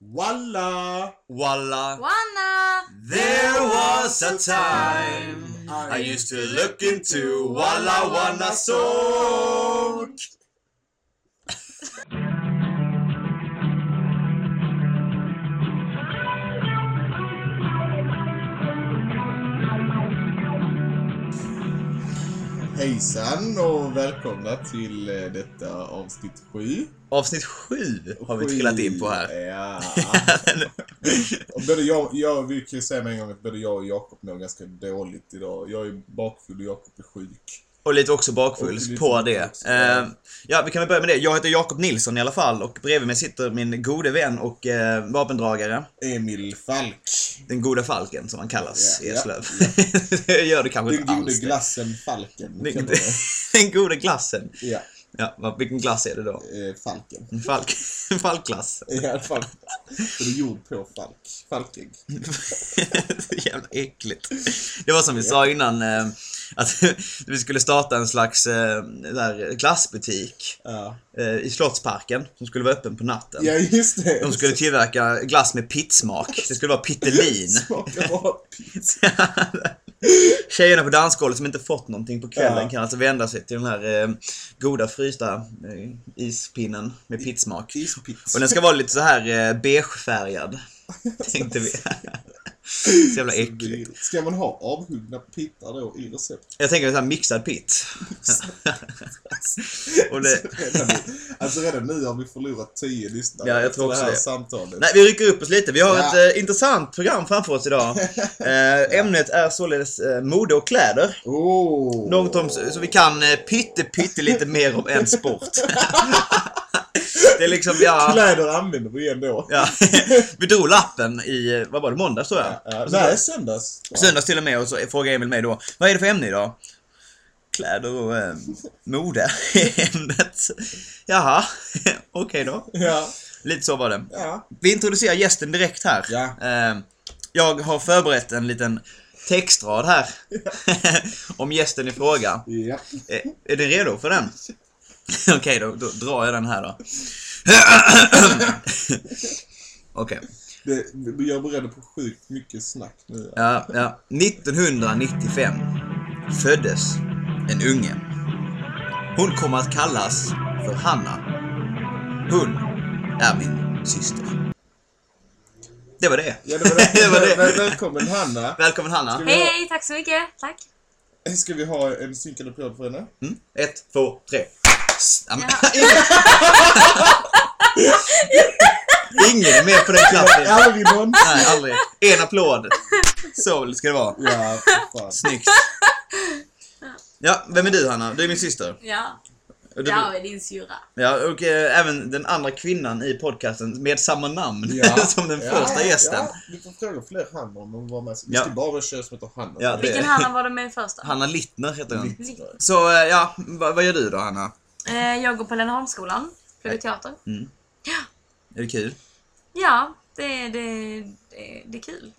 Walla! Walla. Wanna! There was a time I used to look into Walla Wanna Sock. Hejsan och välkomna till eh, detta avsnitt 7. Avsnitt 7 har vi trillat in på här. Ja. Och både jag, jag, vi kan ju säga med en gång att både jag och Jakob mår ganska dåligt idag. Jag är bakfull och Jakob är sjuk. Och lite också bakfull på det. också, ja. Vi kan väl börja med det. Jag heter Jakob Nilsson i alla fall och bredvid mig sitter min gode vän och eh, vapendragare. Emil Falk. Den goda falken som han kallas Ja, i Eslöv. det gör det kanske Den inte gode alls. det. glassen Falken. Den, den gode glassen. det. Ja, vilken glass är det då? eh, Falken. En falk, falkglass. Ja, Falk. Det är gjord på Falk. Falkägg. Jävla äckligt. Det var som vi sa innan, eh, att vi skulle starta en slags eh, där glassbutik Ja. eh, i Slottsparken som skulle vara öppen på natten. ja, just det. De skulle tillverka glass med pittsmak. Det skulle vara pittelin. Bara. Tjejerna på dansgolvet som inte fått någonting på kvällen Ja. kan alltså vända sig till den här eh, goda frysta eh, ispinnen med pittsmak. Ispizza. Och den ska vara lite så här eh, beigefärgad. Tänkte vi. så jävla äckligt. Ska man ha avhuggna pittar då i recept? Jag tänker så här mixad pitt. Och det- alltså, redan, nu- alltså redan nu har vi förlorat 10 lyssnare Ja, jag tror också det här det. samtalet. Nej, vi rycker upp oss lite. Vi har Ja. ett eh, intressant program framför oss idag. Eh, ämnet är således eh, mode och kläder. Oh. Något om, så vi kan eh, pytte, pytte lite mer om en sport. Det är liksom, ja... Kläder använder vi ändå. ja. vi drog lappen i, eh, vad var det, måndags tror jag? Ja, så- nej, söndags. Söndags till och med och så frågade Emil mig då, vad är det för ämne idag? Kläder och eh, mode är ämnet. Jaha, okej då. Ja. Lite så var det. Ja. Vi introducerar gästen direkt här. Ja. Eh, jag har förberett en liten textrad här. om gästen i fråga. Ja. Är, är du redo för den? Okej, då, då drar jag den här då. Okej. Vi är beredda på sjukt mycket snack nu. Ja, ja. 1995 föddes en unge. Hon kommer att kallas för Hanna. Hon är min syster. Det var det. Ja, det var det. det, var Väl- det. Välkommen Hanna. Välkommen Hanna. Hej, hej, tack så mycket. Tack. Ska vi ha en synkad applåd för henne? Mm. Ett, två, tre. Ja, Ingen är med på den klappen. Aldrig någon. Nej, aldrig. En applåd. Så ska det vara. Ja, fan. Snyggt. Ja, vem är du Hanna? Du är min syster. Ja, Och du, jag är din syrra. ja, och eh, även den andra kvinnan i podcasten med samma namn Ja. som den Ja, första gästen. Ja, vi får fråga fler Hanna om de var med. Vi Ja. ska bara tjejer som heter Hanna. Ja, det- Vilken Hanna var du med först då? Hanna Littner heter hon. Littner. Så eh, ja, vad, vad gör du då Hanna? Eh, jag går på Lenneholmsskolan. Pluggar teater. Är det kul? Ja, det, det, det, det är kul.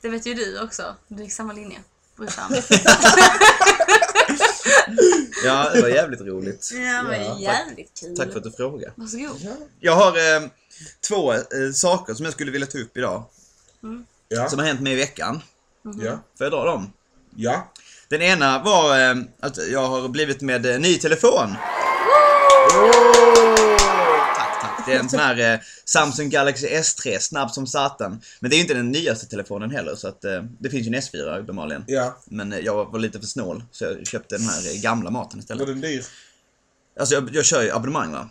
Det vet ju du också. Du gick samma linje. Brorsan. Ja, det var jävligt roligt. Ja, men Ja, tack. jävligt kul. Tack för att du frågade. Varsågod. Ja. Jag har eh, två eh, saker som jag skulle vilja ta upp idag. Ja. Som har hänt mig i veckan. Ja. Får jag dra dem? Ja. Den ena var eh, att jag har blivit med eh, ny telefon. Tack. Det är en sån här eh, Samsung Galaxy S3, snabb som satan. Men det är ju inte den nyaste telefonen heller, så att eh, det finns ju en S4 uppenbarligen. Ja. Men eh, jag var lite för snål, så jag köpte den här eh, gamla maten Var istället. den dyr? Alltså jag, jag kör ju abonnemang va.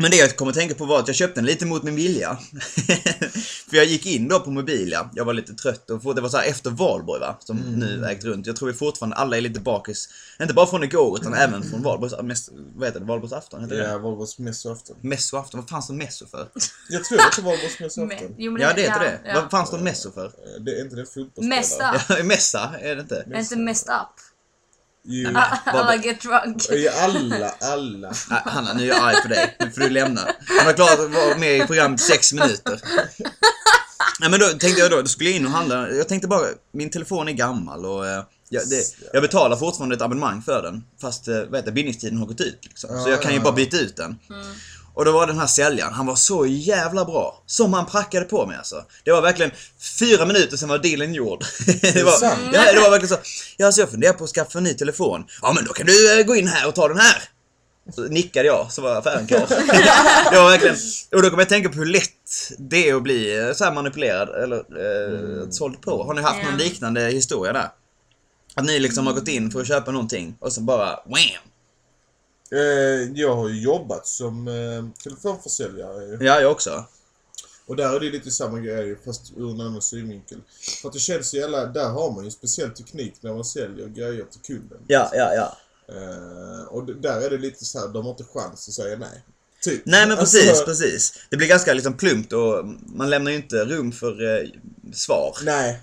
Men det jag kom att tänka på var att jag köpte den lite mot min vilja. För jag gick in då på Mobilia, jag var lite trött och det var så här efter valborg va, som nu ägt runt. Jag tror vi fortfarande alla är lite bakis, inte bara från igår utan även från valborgs, mest, vad heter det, valborgsafton? Heter Ja, det? Volvos mässoafton. Vad fanns det messo för? Jag tror att det var Volvos Men, mässoafton. jo, Ja det heter det. ja. Vad fanns det messo för? Eh, Det är inte det fotbollsspelare? Mesta. Ja, mässa, är det inte? Är inte messed up? Jo. Alla get drunk. Alla, alla. Hanna, nu är jag arg på dig. Nu får du lämna. Han har klarat att vara med i programmet i sex minuter. Nej men då tänkte jag då, då skulle jag in och handla. Jag tänkte bara, min telefon är gammal och eh, jag, det, jag betalar fortfarande ett abonnemang för den. Fast eh, vad heter, bindningstiden har gått ut liksom. Så Ja, jag kan ju bara byta ut den. Och då var den här säljaren, han var så jävla bra. Som han prackade på mig alltså. Det var verkligen fyra minuter sen var dealen gjord. det, var, ja, det var verkligen så. Ja, alltså jag funderar på att skaffa en ny telefon. Ja, men då kan du eh, gå in här och ta den här. Så nickade jag, så var affären klar. det var verkligen... Och då kommer jag tänka på hur lätt det är att bli eh, så här manipulerad eller eh, såld på. Har ni haft någon liknande historia där? Att ni liksom har gått in för att köpa någonting och så bara wham! Eh, jag har ju jobbat som eh, telefonförsäljare. Ja, jag också. Och där är det lite samma grej fast ur en annan synvinkel. För att det känns så jävla... Där har man ju en speciell teknik när man säljer grejer till kunden. Ja, ja, ja. Eh, och där är det lite så här, de har inte chans att säga nej. Typ. Nej men precis, Alltså, precis. Det blir ganska liksom plumpt och man lämnar ju inte rum för eh, svar. Nej.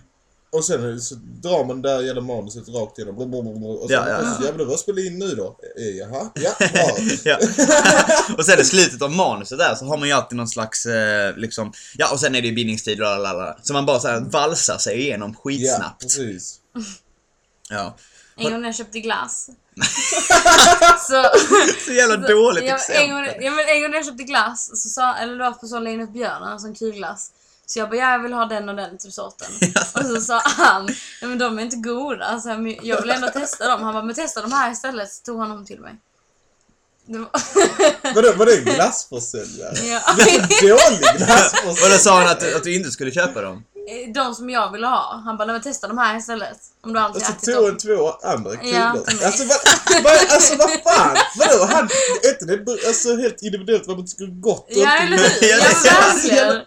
Och sen det så drar man där jävla manuset rakt igenom. Och så Ja, ja, ja, ja. men då spela in nu då. Eh, Jaha, ja, bra. Ja. och sen i slutet av manuset där så har man ju alltid någon slags, eh, liksom, ja och sen är det ju bindningstid och lalala. Så man bara så här valsar sig igenom ja, skitsnabbt. precis. Ja. En gång när jag köpte glass. så, Så jävla dåligt ja, exempel. en, gång, ja, men en gång när jag köpte glass, så sa, eller det var på så Lejonet Björnen, en sån kulglass. Så jag bara, ja, jag vill ha den och den typ sorten. och så sa han, nej men de är inte goda. Alltså, jag vill ändå testa dem. Han bara, men testa de här istället. Så tog han dem till mig. Det var... Vadå, var det en glassförsäljare? ja. Dålig glassförsäljare? Och då sa han att, att du inte skulle köpa dem. De som jag ville ha. Han bara, nej men testa de här istället. Om du alltid Och så ätit tog dem. han två andra kulor. Ja, alltså, vad, vad, alltså vad fan? Vadå? Han, inte det alltså, helt individuellt vad man tycker gott och Ja, inte eller hur? Ja, men verkligen.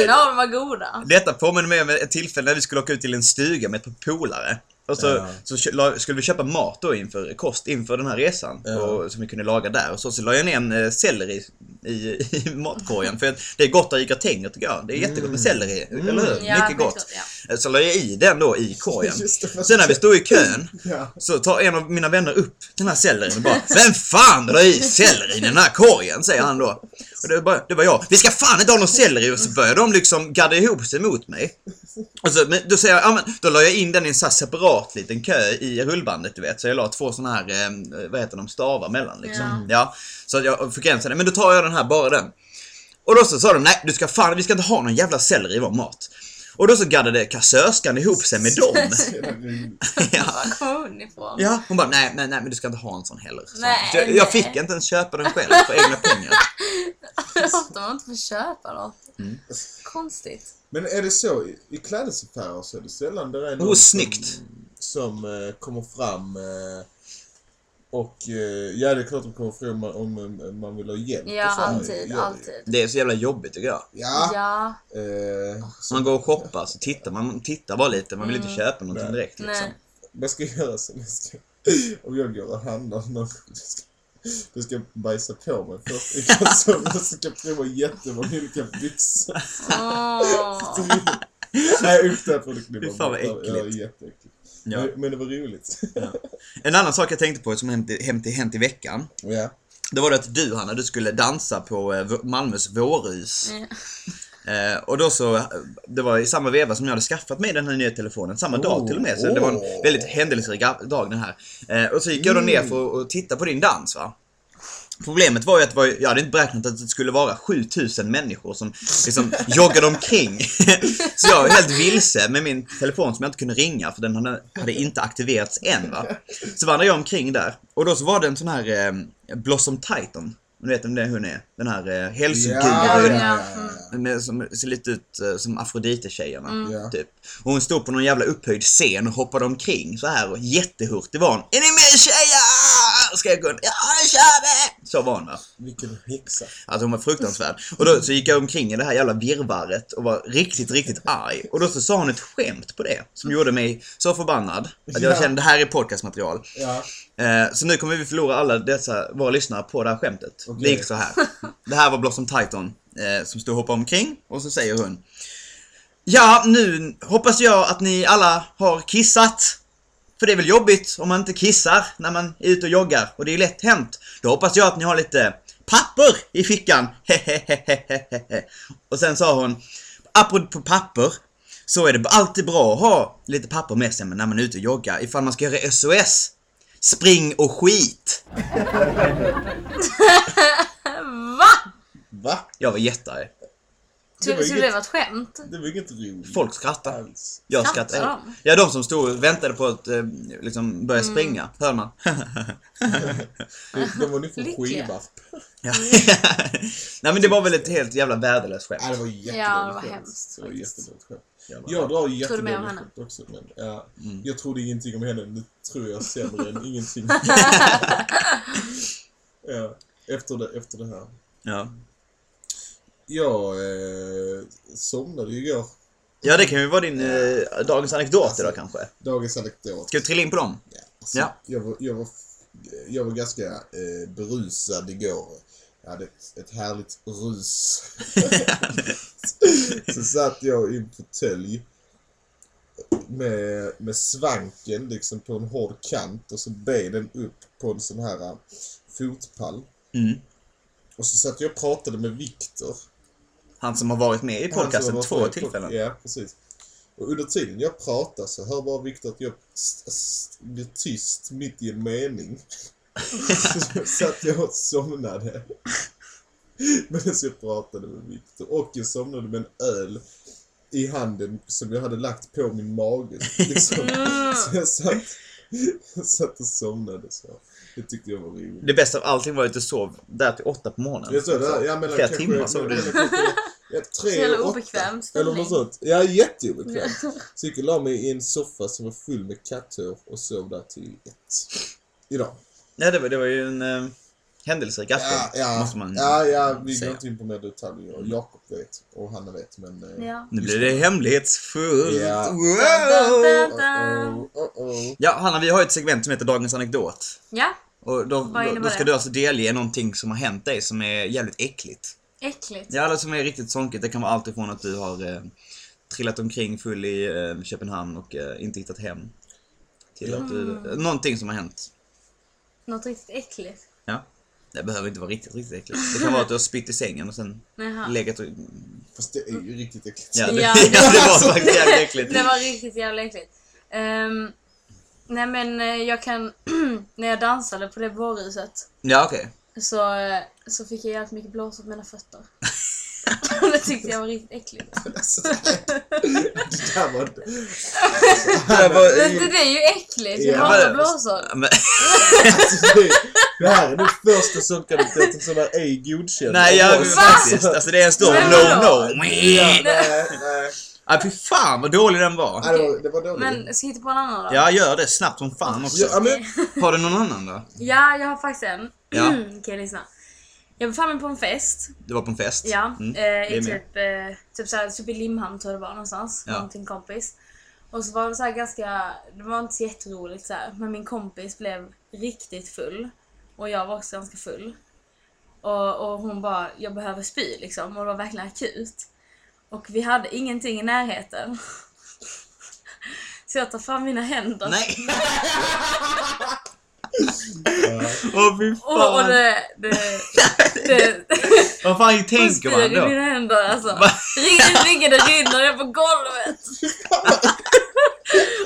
Ingen av dem var goda. Detta påminner mig om ett tillfälle när vi skulle åka ut till en stuga med ett par polare. Och så, Ja. så la- skulle vi köpa mat då inför, kost inför den här resan. Ja. Och, som vi kunde laga där. Och så, så la jag ner en eh, selleri i, i matkorgen. För det är gott att i gratänger tycker jag. Det är jättegott med selleri, eller hur? Mm. Ja, Mycket gott. skitgott, ja. Så la jag i den då i korgen. Det, Sen när vi stod i kön så tar en av mina vänner upp den här sellerin och bara Vem fan drar i selleri i den här korgen? Säger han då. Och det var, bara, det var jag. Vi ska fan inte ha någon selleri! Och så började de liksom gadda ihop sig mot mig. Och så, men då säger jag, ja, men, då la jag in den i en här separat liten kö i rullbandet du vet. Så jag la två såna här, eh, vad heter de, stavar mellan liksom. Ja. Så att jag begränsade, men då tar jag den här, bara den. Och då så sa de, nej du ska fan, vi ska inte ha någon jävla selleri i vår mat. Och då så gaddade kassörskan ihop sig med dem. ja. Hon ifrån? Ja, hon bara nej, nej, nej men du ska inte ha en sån heller. Så Nej, jag, jag nej. fick inte ens köpa den själv för egna pengar. Att de inte får köpa något. Mm. Konstigt. Men är det så i, i klädesaffärer så är det sällan det är någon Oh, snyggt. som, som eh, kommer fram eh, och eh, ja det är klart de kommer fram om, om man vill ha hjälp Ja, så här. alltid, ju. alltid. Det är så jävla jobbigt tycker jag. Ja. Ja, Eh, Så man går och shoppar så tittar man tittar bara lite, man vill inte köpa någonting Nej. direkt liksom. nej. vad ska jag göra sen? Jag ska, om jag går och handlar gång, jag ska, jag ska bajsa på mig först. Jag ska prova jättemånga olika byxor. Nej usch, det här får du klippa Fy fan, vad bort. Ja, äckligt. jätteäckligt. Ja. Men, det var roligt. En annan sak jag tänkte på som hänt, hänt, i- hänt i veckan. ja. Det var det att du Hanna, du skulle dansa på eh, Malmös vårhus. Eh, och då så, det var i samma veva som jag hade skaffat mig den här nya telefonen, samma dag Oh, till och med. Så det var en oh. väldigt händelserik dag den här. Eh, och så gick jag då ner för att titta på din dans va. Problemet var ju att var, jag hade inte beräknat att det skulle vara 7000 människor som liksom joggade omkring. Så jag var helt vilse med min telefon som jag inte kunde ringa för den hade, hade inte aktiverats än va. Så vandrade jag omkring där och då så var det en sån här eh, Blossom Titan. Du vet vem det är hon är? Den här eh, hälsogurun. ja, ja. som ser lite ut eh, som Afrodite-tjejerna. Ja. Typ. Och hon stod på någon jävla upphöjd scen och hoppade omkring så här och jättehurtig var hon. Är ni med tjejer? Skrek hon. Ja, nu kör vi! Så var hon va. Vilken häxa. Alltså hon var fruktansvärd. Och då så gick jag omkring i det här jävla virrvarret och var riktigt, riktigt arg. Och då så sa hon ett skämt på det som gjorde mig så förbannad att jag Ja. kände det här är podcastmaterial. Ja. Eh, så nu kommer vi förlora alla dessa, våra lyssnare på det här skämtet. Okej. Det gick så här. Det här var Blossom Titan eh, som stod och hoppade omkring och så säger hon Ja, nu hoppas jag att ni alla har kissat. För det är väl jobbigt om man inte kissar när man är ute och joggar och det är lätt hänt. Då hoppas jag att ni har lite papper i fickan. Hehehehehehe. Och sen sa hon Apropå papper så är det alltid bra att ha lite papper med sig när man är ute och joggar ifall man ska göra SOS. Spring och skit! Va? Va? Jag var jättearg. Det var Så, så inget- det var ett skämt? Det var inget roligt. Folk skrattade. alls. Jag Skrattar skrattade. de? Ja, de som stod och väntade på att eh, liksom börja Mm. springa. Hörde man. Det, det var Lyckliga. Skivarp. Ja. Nej men det var väl ett helt jävla värdelöst skämt. Nej, det var jättedåligt Ja, det var skämt. hemskt Det var jättedåligt skämt. Jävla- Jag drar du henne? skämt också. Men, ja, Mm. Jag trodde ingenting om henne. Nu tror jag sämre än ingenting. ja, efter, det, efter det här. Ja. Jag eh, somnade ju igår. ja, det kan ju vara din eh, dagens anekdot idag kanske. Dagens anekdot. Ska vi trilla in på dem? Ja, alltså, Ja. Jag, var, jag, var, jag var ganska eh, berusad igår. Jag hade ett, ett härligt rus. så satt jag i en fåtölj med, med svanken liksom på en hård kant och så benen upp på en sån här eh, fotpall. Mm. Och så satt jag och pratade med Viktor. Han som har varit med i podcasten två tillfällen. Ja, precis. Och under tiden jag pratar så hör bara Viktor att jag blir tyst mitt i en mening. så satt jag och somnade. Medan jag pratade med Viktor. Och jag somnade med en öl i handen som jag hade lagt på min mage. Liksom. Så jag satt, jag satt och somnade så. Det tyckte jag var roligt. Det bästa av allting var att du sov där till åtta på morgonen. Jag sa det, ja, mellan Flera kanske- timmar sov du. Ja, Så tre jävla och åtta. obekväm Eller något sånt. Ja, jätteobekvämt. Så jag la mig i en soffa som var full med katthår och sov där till ett. Idag. Ja, det var, det var ju en eh, händelserik afton. Ja, ja, Måste man ja, ja, vi säga. går inte in på mer detaljer. Jakob vet och Hanna vet, men... eh, Ja. Nu blir det hemlighetsfullt. Ja. Wow! dun, dun. Oh, oh, oh. Ja, Hanna, vi har ju ett segment som heter Dagens anekdot. Ja, Och då, då, då ska det? du alltså delge någonting som har hänt dig som är jävligt äckligt. Äckligt. Ja, eller som är riktigt sonkigt. Det kan vara allt ifrån att du har eh, trillat omkring full i eh, Köpenhamn och eh, inte hittat hem. Till att du, Mm. eh, någonting som har hänt. Något riktigt äckligt. Ja. Det behöver inte vara riktigt, riktigt äckligt. Det kan vara att du har spytt i sängen och sen Jaha. legat och... Fast det är ju riktigt äckligt. Ja, det, Ja, ja, det- det var faktiskt jävligt äckligt. Det var riktigt jävla äckligt. Ehm, nej men eh, jag kan, när jag dansade på det bårhuset Ja, okej. så, eh, så fick jag jävligt mycket blåsor på mina fötter. det tyckte jag var riktigt äckligt. Alltså, det där var... Det var- Men det, det är ju äckligt, jag Ja, hatar men- blåsor. Men, Alltså, det, det här är det första sunkanekdoten som är ej godkänd. nej, jag, av oss. faktiskt. Alltså det är en stor Men no vadå? no. Ja, nej, nej. Ja, fy fan vad dålig den var. Nej, det var, det var dåligt. Men ska jag hitta på en annan då? Ja, gör det snabbt som fan också. Ja, men, Har du någon annan då? Ja, jag har faktiskt en. Ja. Okej, lyssna. Jag befann mig på en fest. Du var på en fest? Ja, Mm. eh, i typ, eh, typ, såhär, typ i Limhamn tror jag det var någonstans. Ja. Till en kompis. Och så var det så här ganska, det var inte så jätteroligt så här, men min kompis blev riktigt full. Och jag var också ganska full. Och, och hon bara, jag behöver spy liksom. Och det var verkligen akut. Och vi hade ingenting i närheten. Så jag tar fram mina händer. Nej! Åh fy Och, och fan. det, det, det, Vad fan Hon tänker spyr man i då? mina händer alltså. Mycket det rinner ner på golvet.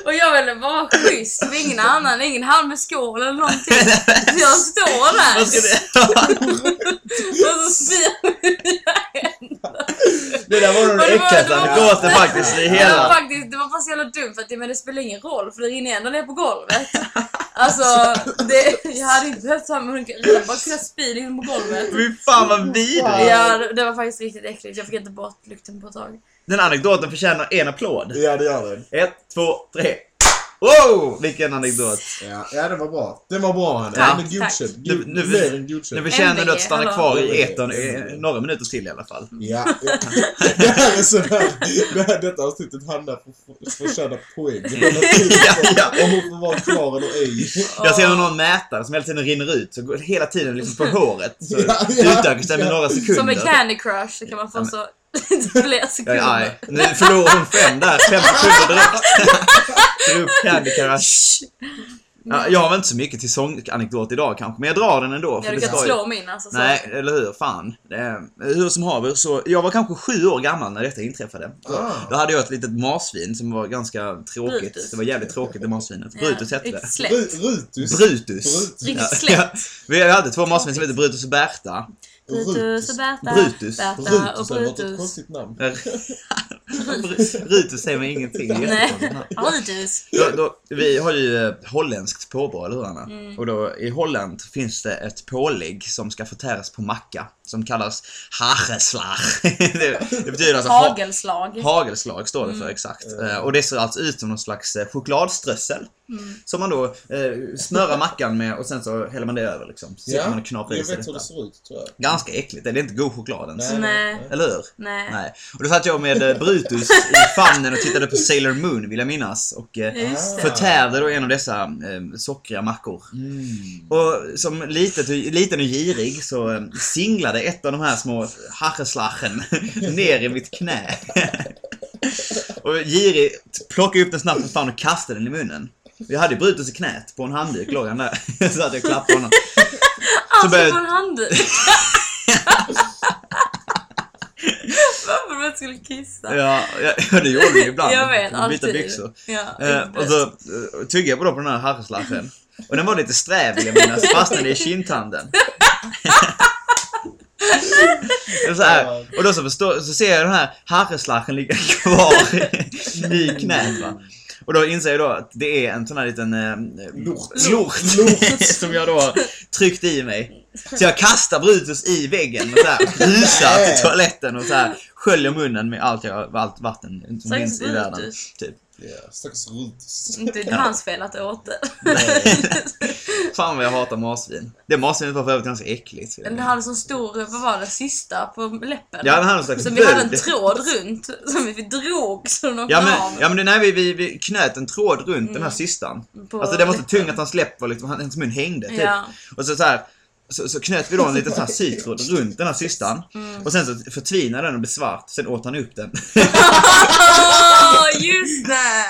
Och jag ville vara schysst för ingen annan, ingen hand med skål eller någonting. Så jag står där Vad ska det... och så spyr jag i mina händer. Det där var nog den det var- äckligaste anekdoten faktiskt i Det var, hela... faktiskt, det var bara så jävla dumt för att det, men det spelar ingen roll för det rinner ändå ner på golvet. Alltså, det, jag hade inte behövt ha mig jag bara kunnat spy liksom på golvet. Fy fan vad vidrigt! Ja, det, det var faktiskt riktigt äckligt. Jag fick inte bort lukten på ett tag. Den anekdoten förtjänar en applåd. ja, det gör den. Ett, två, tre. Wow! Vilken anekdot. Ja, ja, det var bra. Det var bra, Hanna. Tack, Den är godkänd. Nu- nu- Nu förtjänar du att stanna hallå? kvar i etern några minuter till i alla fall. Ja, ja. Det här är sådär. Det här, detta avsnittet handlar för förtjänar poäng. Ja, ja. Om hon får vara kvar eller ej. Jag ser någon mätare som hela tiden rinner ut, så går hela tiden liksom på håret. Så Ja, ja, utökas den med ja. några sekunder. Som i Candy Crush så kan man få så lite fler Jag är sekunder. arg. Nu förlorar hon fem där, fem sekunder direkt. Upp Candy Crush. Ja, jag har väl inte så mycket till sånganekdot idag kanske, men jag drar den ändå. Ja, För du det kan ju... slå min alltså. Så. Nej, eller hur? Fan. Det är, hur som haver, så jag var kanske sju år gammal när detta inträffade. Ah. Då hade jag ett litet marsvin som var ganska tråkigt. Brutus. Det var jävligt tråkigt det marsvinet. Ja, Brutus hette det. Slätt. Ru- Rutus. Brutus. Brutus. Ja, slätt. ja. Vi hade två marsvin som hette Brutus och Berta. Brutus och Berta. Brutus. Berta Brutus och ett Brutus. konstigt namn. Rutus säger mig ingenting. Nej. Brutus. Då, då, vi har ju eh, holländskt påbrå, eller hur Anna? Mm. Och då i Holland finns det ett pålägg som ska förtäras på macka som kallas hageslag. det, det betyder alltså ha, Hagelslag. hagelslag står det Mm. för exakt. Eh, Och det ser alltså ut som någon slags eh, chokladströssel. Mm. Som man då eh, smörar mackan med och sen så häller man det över liksom. Så sitter man och knaprar i jag sig vet hur det ser ut tror jag. Ganska äckligt, det är inte god choklad ens. Nej. Eller hur? Nej. Nej. Och då satt jag med eh, Brutus i famnen och tittade på Sailor Moon vill jag minnas. Och eh, förtärde då en av dessa eh, sockriga mackor. Mm. Och som litet, liten och girig så eh, singlade ett av de här små hacheslachen ner i mitt knä. och girigt plockade upp den snabbt som fan och kastade den i munnen. Jag hade ju Brutus i knät, på en handduk låg han där. så att jag klappade honom. Alltså började- på en handduk. Varför du inte skulle kissa? Ja, ja, det gjorde vi ibland. Jag vet, Byta alltid. byxor. Ja, Eh, och så eh, tuggade jag på, då på den här hascheslachen. Och den var lite sträv vill jag minnas, fastnade i kindtanden. Och så här, och då så, förstår, så ser jag den här hascheslachen ligga kvar i knät va. Och då inser jag då att det är en sån här liten eh, Lort. lort som jag då har tryckt i mig. Så jag kastar Brutus i väggen och så här rusar till toaletten och så här sköljer munnen med allt, jag, allt vatten som finns i världen. Typ. Ja, stackars Rutus. Inte det är hans fel att du åt det. Fan vad jag hatar marsvin. Det marsvinet var för övrigt ganska äckligt. Den hade så stor, vad var det, cysta på läppen. Ja, den hade någon slags Som vi hade en tråd runt, som vi drog så den Ja men, av. ja men det är när vi, vi, vi knöt en tråd runt den här systern. På Alltså den var så läppen. tung att hans läpp var liksom, hans mun hängde typ. Ja. Och så, så här. Så, så knöt vi då en liten sån här sytråd runt den här systern. Mm. Och sen så förtvinade den och blev svart. Sen åt han upp den. Åh, just det!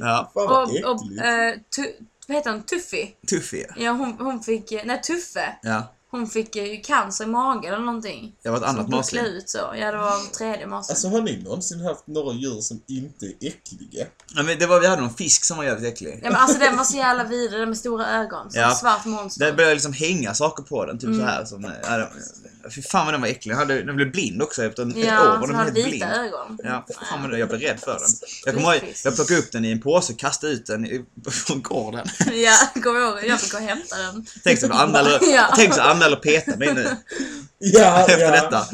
ja, Fan vad Och, och äckligt. eh, tu, vad heter han? Tuffy? Tuffy. Ja, hon, hon fick, eh, nej Tuffe. Ja. Hon fick eh, cancer i magen eller någonting. Det var ett annat Som bucklade marsvin. ut så. Ja, det var tredje marsvin. Alltså har ni någonsin haft några djur som inte är äckliga? Ja, men det var, vi hade någon fisk som var jävligt äcklig. Ja men alltså den var så jävla vidrig, den med stora ögon. Som Ja. ett svart monster. Det började liksom hänga saker på den, typ Mm. så här som... Ja, det, fy fan vad den var äcklig. Den, hade, den blev blind också efter en, ett år. ja, Var den helt vita blind. ögon. Ja, fy fan vad jag blev rädd för den. Jag kommer ihåg, jag plockade upp den i en påse och kastade ut den i, från gården. Ja, kommer jag ihåg. Jag fick gå och hämta den. Tänk så Anna eller, Ja. tänk så Anna eller peta mig nu Ja, efter ja. detta.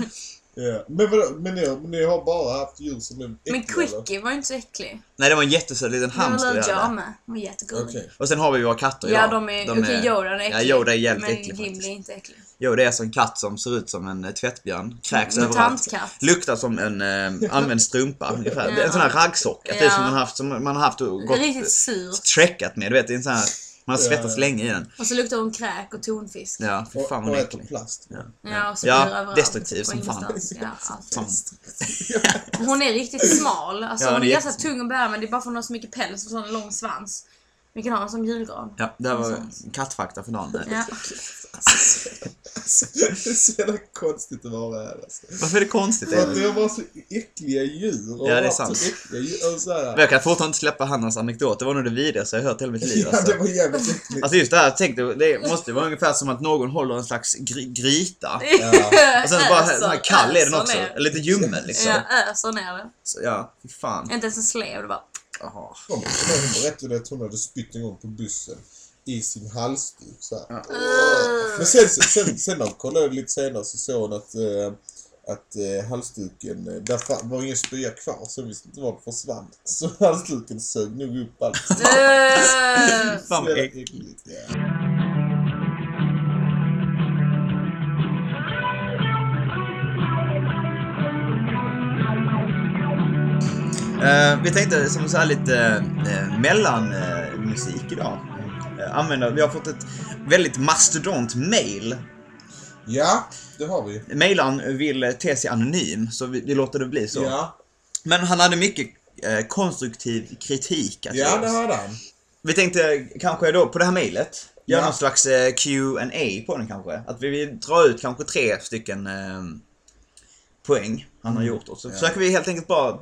Men, vadå, men, ni, men ni har bara haft djur som är äckliga? Men eller? Quickie var ju inte så äcklig. Nej, det var en jättesöt liten Den var hamster vi hade. med. Den var jättegullig. Okej. Och sen har vi ju våra katter Ja, de är... Okej, Yoda är äcklig. Ja, Yoda är jävligt men äcklig Gimli faktiskt. är inte äcklig. Jo, det är alltså en katt som ser ut som en eh, tvättbjörn. Kräks överallt. Mutantkatt. Luktar som en eh, använd strumpa ungefär. Ja. En sån här raggsocka typ Ja. som man har haft, som man har haft och gått Riktigt sur. treckat med. Du vet, en sån här, man har svettats ja. länge i den. Och så luktar hon kräk och tonfisk. Ja, Och, fan vad äter äcklig. plast. Ja. Ja, och så Ja, överallt destruktiv som fan. Ja. Hon är riktigt smal. Alltså, Ja, hon är är ganska tung att bära men det är bara för att hon har så mycket päls och sån lång svans. Vi kan ha den som julgran. Ja, det här var kattfakta för dagen. Ja. det är så jävla konstigt att vara här alltså. Varför är det konstigt? För att det har varit så äckliga djur. och Ja, det är sant. Så så jag kan fortfarande inte släppa Hannas anekdot. Det var nog det vidrigaste jag hört hela mitt liv. Ja, Alltså. det var jävligt äckligt. Alltså just det här, tänk dig, det måste vara ungefär som att någon håller en slags gry gryta. Och Och sen bara sån här kall är den också. Ner. Lite ljummen liksom. Ja, öser ner det. Så, ja, fy fan. Inte ens en slev, det bara... Jaha. Hon hon berättade att hon hade spytt en gång på bussen i sin halsduk. Så. Ja. Men sen, sen, sen när hon kollade lite senare så såg hon att, eh, att eh, halsduken, eh, där var ingen spya kvar så hon visste inte var det försvann. Så halsduken sög nog upp allt. Fan Så vad äckligt. äckligt. Ja. Eh, vi tänkte som så här lite uh, mellanmusik idag. Eh, använda, vi har fått ett väldigt mastodont mail. ja, det har vi. Mailaren vill eh, te sig anonym, så vi, vi låter det bli så. Ja, Men han hade mycket eh, konstruktiv kritik att ja det hade han. Vi tänkte kanske då på det här mailet göra Ja. någon slags eh, Q&A på den kanske. Att vi vill dra ut kanske tre stycken eh, poäng han har gjort. Och så Ja. försöker vi helt enkelt bara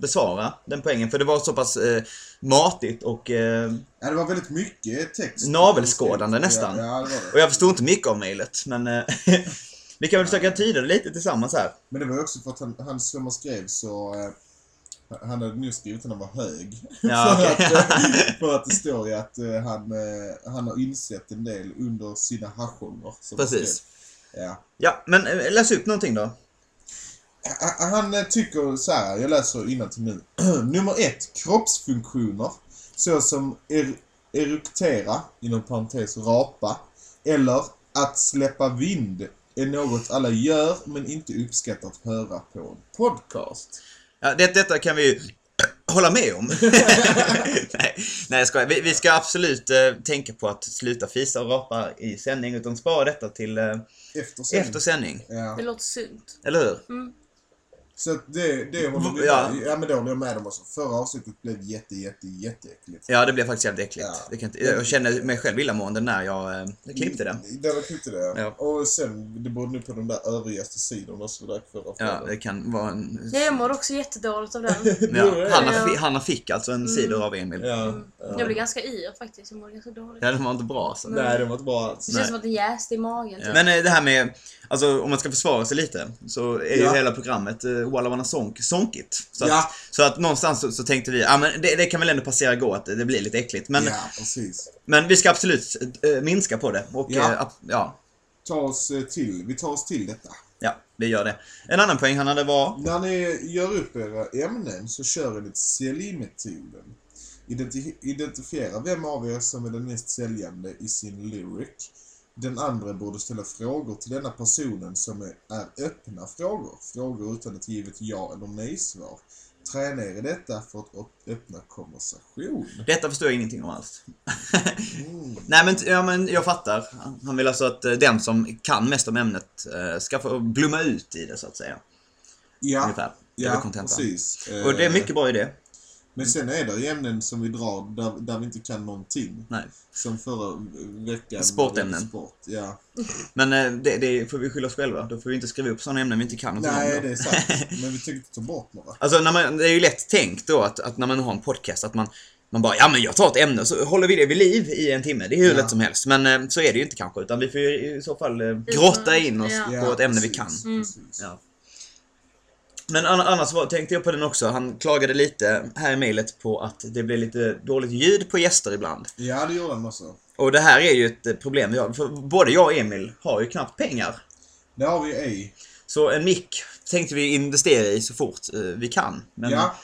besvara den poängen. För det var så pass eh, matigt och, eh, Ja, det var väldigt mycket text. Navelskådande nästan. Ja, ja det var det. och jag förstod inte mycket av mailet. Men, eh, Vi kan väl försöka tyda det lite tillsammans här. Men det var också för att han, han som han skrev så... Eh, han hade nu skrivit att han var hög. Ja, för, att, eh, för att det står ju att eh, han, eh, han har insett en del under sina han Precis. Ja. Ja, men läs upp någonting då. Han- eh, tycker så här, jag läser till nu. Nummer ett, kroppsfunktioner. Såsom er, eruktera, inom parentes rapa, eller att släppa vind är något alla gör men inte uppskattar att höra på en podcast. Ja, det, detta kan vi ju hålla med om. nej, nej jag skojar. Vi, vi ska absolut eh, tänka på att sluta fisa och rapa i sändning utan spara detta till eh, Efter sändning. efter sändning. Ja. Det låter sunt. Eller hur? Så det, det håller vi Ja. med Ja men det håller jag med om också. Förra avsnittet blev jätte, jätte, jätteäckligt. Ja, det blev faktiskt jävligt äckligt. Ja. Det kan inte, jag kände mig själv illamående när jag eh, klippte det. Det var klippte det. Ja. Och sen, det berodde nu på de där övrigaste sidorna som vi drack förra Ja, fredagen. det kan vara en... Jag mår också jättedåligt av den. Ja, Hanna, Ja. fi- Hanna fick alltså en cider av Emil. Ja. Ja. ja. Jag blir ganska yr faktiskt. Jag mår ganska dåligt. den var inte bra alltså. Nej, det var inte bra alls. Det Nej. känns som att det jäste i magen. Typ. Men eh, det här med, alltså om man ska försvara sig lite, så är ju Ja. hela programmet eh, Walla Sonk sonkigt. Så att, Ja. så att någonstans så, så tänkte vi, ja men det, det kan väl ändå passera gå att det, blir lite äckligt. Men, Ja, men vi ska absolut eh, minska på det. Och Ja. ja. ja, Ta oss till, vi tar oss till detta. ja, vi gör det. En annan poäng Hanna, det var, När ni gör upp era ämnen så kör enligt säljmetoden. Identi- identifiera vem av er som är den mest säljande i sin lyric. Den andra borde ställa frågor till denna personen som är, öppna frågor. Frågor utan ett givet ja eller nej-svar. Träna er i detta för att öppna konversation. detta förstår jag ingenting om alls. Mm. Nej men, ja, men jag fattar. Han vill alltså att eh, den som kan mest om ämnet eh, ska få blomma ut i det så att säga. Ja, Ungefär. Ja precis. Och det är Eh, mycket bra idé. Men sen är det ju ämnen som vi drar där, där vi inte kan någonting. Nej. Som förra veckan. Sportämnen. Sport, ja. Men eh, det, det får vi skylla oss själva. Då får vi inte skriva upp sådana ämnen vi inte kan någonting Nej, om. det är sant. Men vi tänker inte ta bort några. Alltså, när man, det är ju lätt tänkt då att, att när man har en podcast att man, man bara, ja men jag tar ett ämne så håller vi det vid liv i en timme. Det är hur Ja. lätt som helst. Men eh, så är det ju inte kanske. Utan vi får ju i så fall eh, grotta in oss Ja. på ett ämne vi kan. Mm. Ja. Men an- annars var, tänkte jag på den också. Han klagade lite här i mejlet på att det blir lite dåligt ljud på gäster ibland. Ja, det gjorde han också. Och det här är ju ett eh, problem vi har. För både jag och Emil har ju knappt pengar. Det har vi ej. Så en mick tänkte vi investera i så fort eh, vi kan. Men Ja,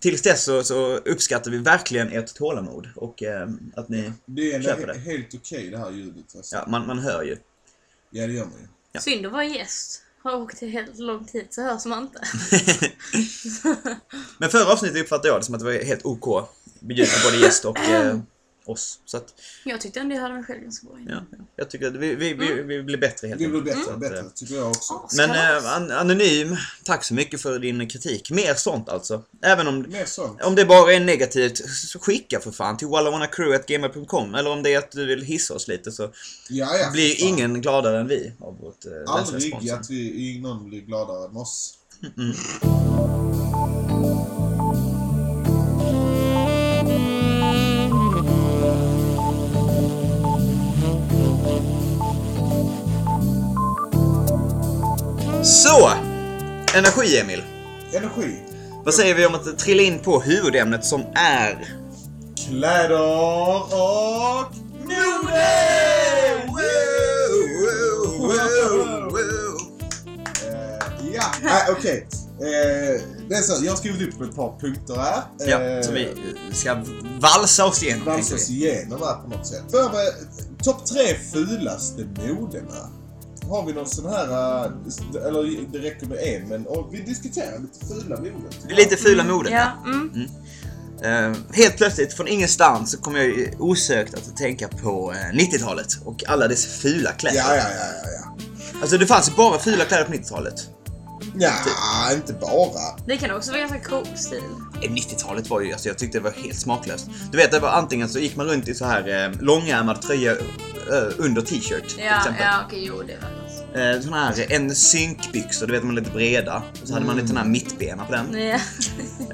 tills dess så, så uppskattar vi verkligen ert tålamod och eh, att ni... det är Köper det. he- helt okej det här ljudet. Alltså. Ja, man, man hör ju. Ja, det gör man ju. Ja. Synd att vara gäst. Har åkt helt lång tid så hörs man inte. Men förra avsnittet uppfattade jag det som att det var helt OK. Bjudit på både gäst och eh, oss. Så att, Jag tyckte ändå jag hörde mig själv ganska bra. ja, ja. jag tycker att vi, vi, vi, vi blir bättre helt blir enkelt. bättre Så och att, bättre, tycker jag också. Men Kalas. eh, an Anonym, tack så mycket för din kritik. Mer sånt alltså. Även om, Mer sånt. om det bara är negativt, skicka för fan till wallawannacrew.gmail.com Eller om det är att du vill hissa oss lite så Ja, ja. blir ingen gladare än vi av vårt eh, Aldrig att vi, någon blir gladare än oss. Så! Energi Emil. Energi. Vad säger vi om att trilla in på huvudämnet som är... Kläder och mode! Eh, ja, okej. Eh, det är så, jag har skrivit upp ett par punkter här. Ja, Eh, som vi ska valsa oss igenom. tänkte vi. igenom här på något sätt. Topp tre fulaste modena. Har vi någon sån här, eh, eller det räcker med en, men och vi diskuterar lite fula moden. Lite fula moden. Ja, mm. Eh, helt plötsligt, från ingenstans, så kom jag osökt att tänka på eh, 90-talet och alla dess fula kläder. Ja, ja, ja, ja, ja. Alltså det fanns ju bara fula kläder på 90-talet. Ja, inte bara. Det kan också vara ganska cool stil. Eh, 90-talet var ju, alltså jag tyckte det var helt smaklöst. Du vet, det var antingen så gick man runt i så här eh, långärmad tröja eh, under t-shirt. till Ja, exempel. ja okej, jo det var. Eh, såna här en synkbyxor, du vet de är lite breda. Och så hade man lite såna här mittbena på den. Ja.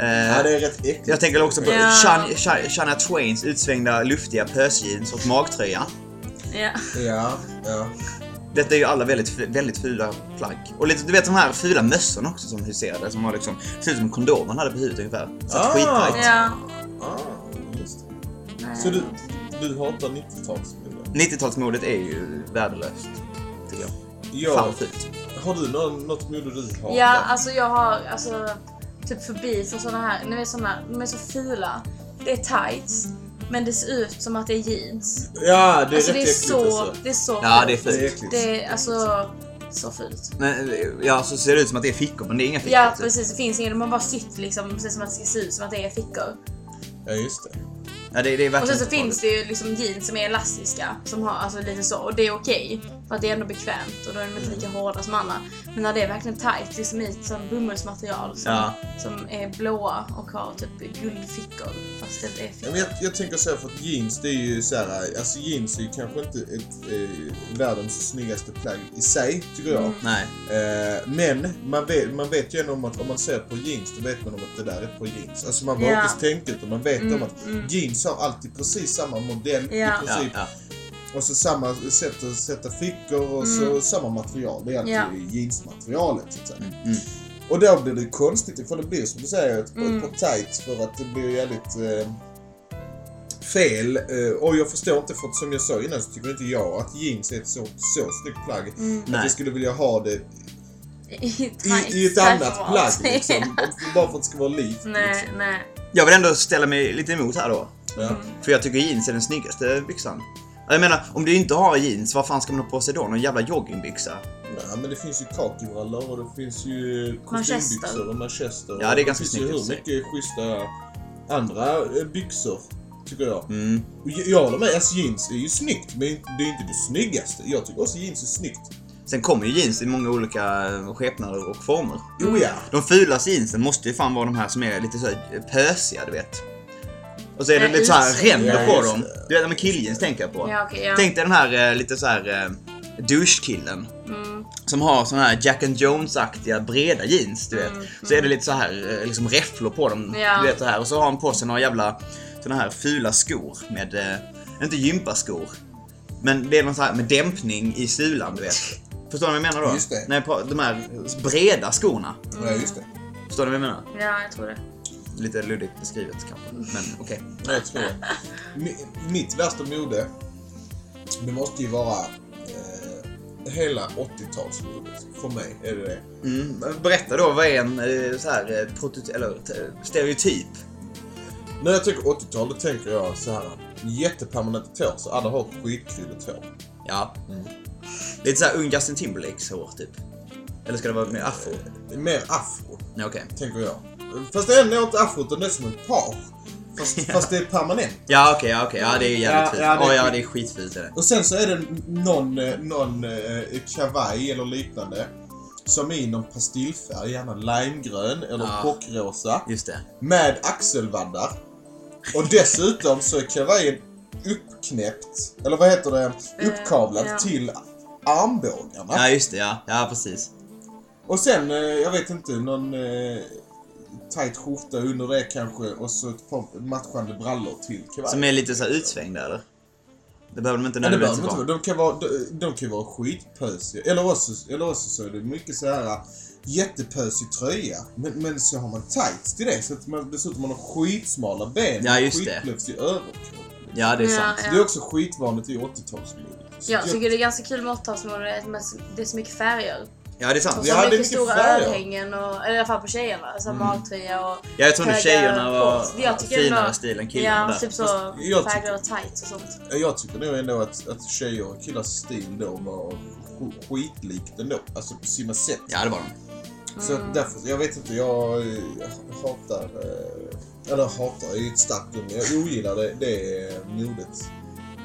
Eh, Ja, det är rätt äckligt. jag tänker också på. Shania, Shania, Shania Twains utsvängda luftiga pösjeans och magtröja. ja. Ja, ja. Detta är ju alla väldigt, väldigt fula plagg. Och lite, du vet de här fula mössorna också som huserade, som var liksom, ser ut som en kondom man hade på huvudet ungefär. Satt Ah. skittajt. Ja. Ah, just det. Så du, du hatar 90-talsmode? 90-talsmodet är ju värdelöst, tycker jag. Ja. Fan fult. Har du någon, något mode du hatar? Ja, alltså jag har alltså typ förbi för såna här, ni vet såna, de är så fula. Det är tights, men det ser ut som att det är jeans. Ja, det är Alltså rätt det är äckligt så, alltså. det är så Ja, fult. det är Det är fult. äckligt. Det är alltså så fult. Men, ja, så ser det ut som att det är fickor, men det är inga fickor. Ja typ. precis, det finns inget, de har bara sytt liksom, ser som att det ska se ut som att det är fickor. Ja, just det. Ja, det, det är Och sen så inte finns det ju liksom jeans som är elastiska, som har alltså lite så, och det är okej. För att det är ändå bekvämt och då är de inte lika hårda som andra. Men när det är verkligen tight, liksom i ett sånt bomullsmaterial som, Ja. som är blåa och har typ guldfickor, fast det är Ja, fickor. men jag, jag tänker så här för att jeans det är ju så här, alltså jeans är ju kanske inte ett, eh, världens snyggaste plagg i sig, tycker jag. Mm. Nej. Eh, men man vet, man vet ju ändå om att om man ser på jeans, då vet man om att det där är par jeans. Alltså man behöver Ja. inte tänka utan man vet Mm, om att mm. jeans har alltid precis samma modell Ja. i Ja, princip. ja. Och så samma sätt att sätta fickor och så Mm. samma material. Det är alltid Ja. jeansmaterialet så att säga. Mm. Och då blir det konstigt ifall det blir som du säger ett, Mm. par tights för att det blir jävligt eh, fel. Eh, och jag förstår inte för att som jag sa innan så tycker inte jag att jeans är ett så, så snyggt plagg. Mm. Att Nej. jag skulle vilja ha det I, i, i ett annat plagg liksom. Bara för att det ska vara likt. nej, Liksom. nej. Jag vill ändå ställa mig lite emot här då. Ja. För jag tycker jeans är den snyggaste byxan. Jag menar, om du inte har jeans, vad fan ska man ha på sig då? Någon jävla joggingbyxa? Nej, men det finns ju kakibrallor och det finns ju kostymbyxor och manchester. Ja, det är ganska finns ju snyggt i och hur för sig. mycket schyssta andra eh, byxor, tycker jag. Mm. Och jag- jag håller med, alltså jeans är ju snyggt, men det är inte det snyggaste. Jag tycker också jeans är snyggt. Sen kommer ju jeans i många olika skepnader och former. Jo ja. De fulaste jeansen måste ju fan vara de här som är lite så här pösiga, du vet. Och så är det lite så här utsvängda. ränder Ja, på dem. Du vet, med killjeans tänker jag på. Ja, okej, ja. Tänk dig den här eh, lite så här eh, douchekillen. Mm. Som har såna här Jack and Jones-aktiga breda jeans, du vet. Mm, Så är det lite så här eh, liksom räfflor på dem. Ja. Du vet så här. Och så har han på sig några jävla såna här fula skor med, eh, inte gympaskor. Men det är någon så här med dämpning i sulan, du vet. Förstår ni vad jag menar då? Just det. Nej, på de här breda skorna. Ja, just det. Förstår ni vad jag menar? Ja, jag tror det. Lite luddigt beskrivet kanske, men okej. Ja, jag tror det. Mi- Mitt värsta mode, det måste ju vara eh, hela 80-talsmodet. För mig är det det. Mm. Berätta då, vad är en eh, så här, eh, eller, stereotyp? När jag tänker 80-tal, då tänker jag så här. Jättepermanenta tår, så alla har skitkrulligt hår. Ja. Lite såhär ung Justin Timberlakes hår, typ. Eller ska det vara mer afro? Mer afro, Ja, okej. tänker jag. Fast det är ändå inte afro, utan det är som en par. Fast, fast det är permanent. Ja, okej, ja, okej. Ja, det är jävligt Ja, fult. ja, Ja, det är ja, skit. det är skitfult är det. Och sen så är det någon, eh, någon eh, kavaj eller liknande. Som är i någon pastillfärg, gärna limegrön eller Ja. chockrosa. Just det. Med axelvaddar. Och dessutom så är kavajen uppknäppt, eller vad heter det, uppkavlad ja. till armbågarna. Ja, just det. Ja, ja precis. Och sen, eh, jag vet inte, någon eh, tight skjorta under det kanske och så ett par matchande brallor till kavajen. Som är lite så här utsvängda, eller? Det behöver de inte Ja, nödvändigtvis vara. De kan vara, de, de kan vara skitpösiga. Eller också, eller också så är det mycket så här jättepösig tröja. Men, men så har man tights till det. Så att man dessutom man har skitsmala ben Ja, och just det. skitplufsig överkropp. Ja, det är Ja, sant. ja. Det är också skitvanligt i 80-talsmodet. Så Jag tycker det är ganska kul med 80-talsmode, att man- det är så mycket färger. Ja, det är sant. Och så är mycket stora örhängen, och, eller i alla fall på tjejerna. Så Mm. magtröja och Ja, jag tror nog tjejerna var. Jag finare ändå- stil än killarna Ja, typ så jag och tights och sånt. Jag tycker nog ändå att, att tjejer och killars stil då var sk- skitlikt ändå. Alltså på sina sätt. Ja, det var de. Så att därför, jag vet inte, jag, eh, hatar, eh, eller hatar är ju ett starkt ord, men jag ogillar det, det modet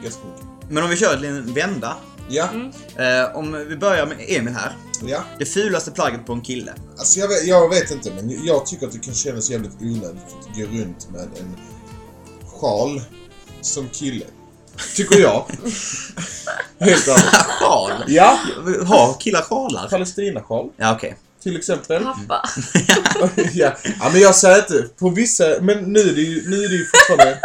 ganska mycket. Men om vi kör en vända. Ja, Mm. Eh, om vi börjar med Emil här. ja. Det fulaste plagget på en kille. Alltså jag vet, jag vet inte, men jag tycker att det kan kännas jävligt onödigt att gå runt med en sjal som kille. Tycker jag. Helt ärligt. Sjal? Ja, Har killar sjalar? Palestinasjal Ja, okej. till exempel. Pappa. ja. ja, men jag säger inte på vissa, men nu är det ju, nu är det ju fortfarande...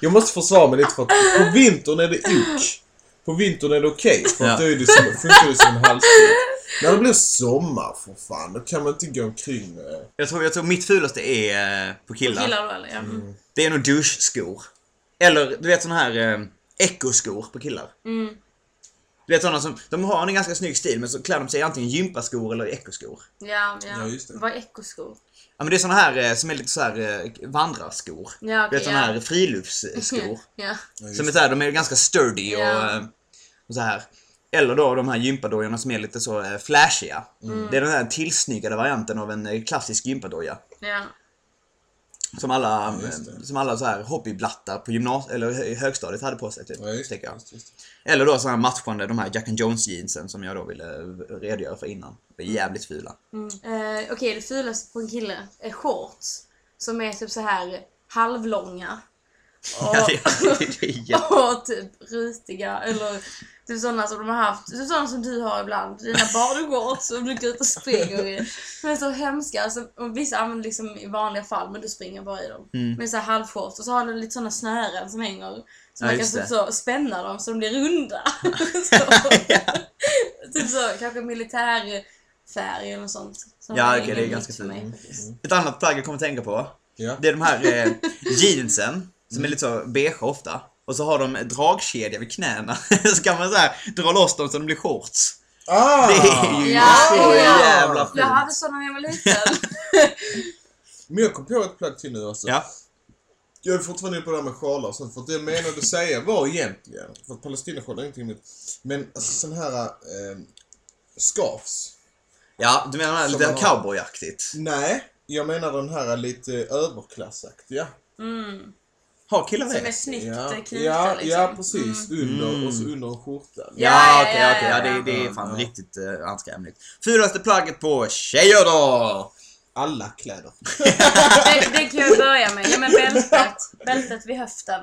jag måste försvara mig lite för att på vintern är det ok. På vintern är det okej, för Ja. att då är det som, funkar det som en halsduk. När det blir sommar, för fan, då kan man inte gå omkring med... Jag tror, jag tror mitt fulaste är eh, på killar. Killar då eller? Ja. Mm. Det är nog doucheskor. Eller du vet såna här eh, ekoskor på killar. Mm. Du vet såna som, de har en ganska snygg stil men så klär de sig antingen gympaskor eller ekoskor. Ja, ja. Ja, just det. Vad är ekoskor? Ja men det är såna här eh, som är lite så här eh, vandrarskor. Ja, Du vet okej, såna ja. här friluftsskor. Ja. Som är så här, de är ganska sturdy och, Ja. eh, och så här. Eller då de här gympadojorna som är lite så eh, flashiga. Mm. Det är den här tillsnyggade varianten av en eh, klassisk gympadoja. ja. Som alla, Ja, just det. eh, som alla så här hobbyblattar på gymnas eller hö- högstadiet hade på sig typ. Ja, just, jag. just, just. Eller då sådana här matchande, de här Jack and Jones jeansen som jag då ville redogöra för innan. De är jävligt fula. Eh, Okej, det fulaste på en kille är shorts. Som är typ så här halvlånga. Och, Ja, det, det, det är jätte... och typ rutiga. Eller typ sådana som de har haft. Typ sådana som du har ibland. Dina badshorts som du går ut och springer i. De är så hemska. Alltså, och vissa använder liksom i vanliga fall men du springer bara i dem. Mm. Med så halvshorts. Och så har du lite sådana snören som hänger. Så Ja, man kan typ det. så spänna dem så de blir runda. så, typ så, kanske militärfärg eller något sånt. Som Ja, okej, det är ganska fint. faktiskt. Ett annat plagg jag kommer att tänka på. Ja. Det är de här eh, jeansen. Som är lite så beige ofta. Och så har de dragkedja vid knäna. så kan man så här dra loss dem så de blir shorts. Ah! Det är ju Ja, så ja. jävla Jag fint. hade sådana när jag var liten. Men jag kom på ett plagg till nu alltså. Ja. Jag är fortfarande inne på det här med sjalar och sånt. För att det jag menade säga var egentligen, för att palestinasjal är ingenting emot, men alltså sån här eh, scarfs. Ja, du menar lite man har. cowboyaktigt? Nej, jag menar den här lite överklassaktiga. Mm. Har killar Som är det? snyggt Ja, knutar ja, liksom. ja precis. Under, Mm. och så under en skjorta. Ja, Ja, ja, okej, ja, okej. ja, Ja, ja. det, det är fan Ja. riktigt uh, anskrämligt. Fulaste plagget på tjejer då? Alla kläder. Det, det kan jag börja med. Ja men bältet. Bältet vid höften.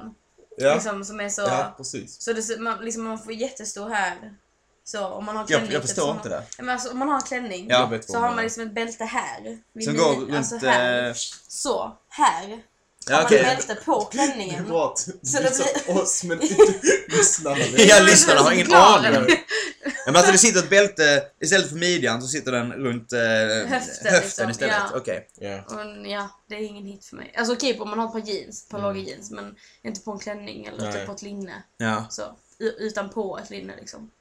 Ja, Liksom, som är så... ja precis. Så det, ser- man, liksom, man får jättestor här. Så om man har Jag, klänning. jag typ, förstår som inte man, det. Men alltså, om man har en klänning. Ja. Jag Så har du man liksom ett bälte här. Som går runt... Alltså här. eh, Så. Här. Ja, har okej. man bälte på Det är klänningen. bra att Så det visa blir- oss men inte lyssnarna. Ja, lyssnarna har ingen aning. Ja, men alltså det sitter ett bälte, istället för midjan så sitter den runt eh, Höften, liksom. istället. Ja. Okej. Ja. Och, ja, det är ingen hit för mig. Alltså okej på om man har ett par jeans, ett par Mm. låga jeans. Men inte på en klänning eller Nej. typ på ett linne. Ja. Så. Utan på ett linne liksom.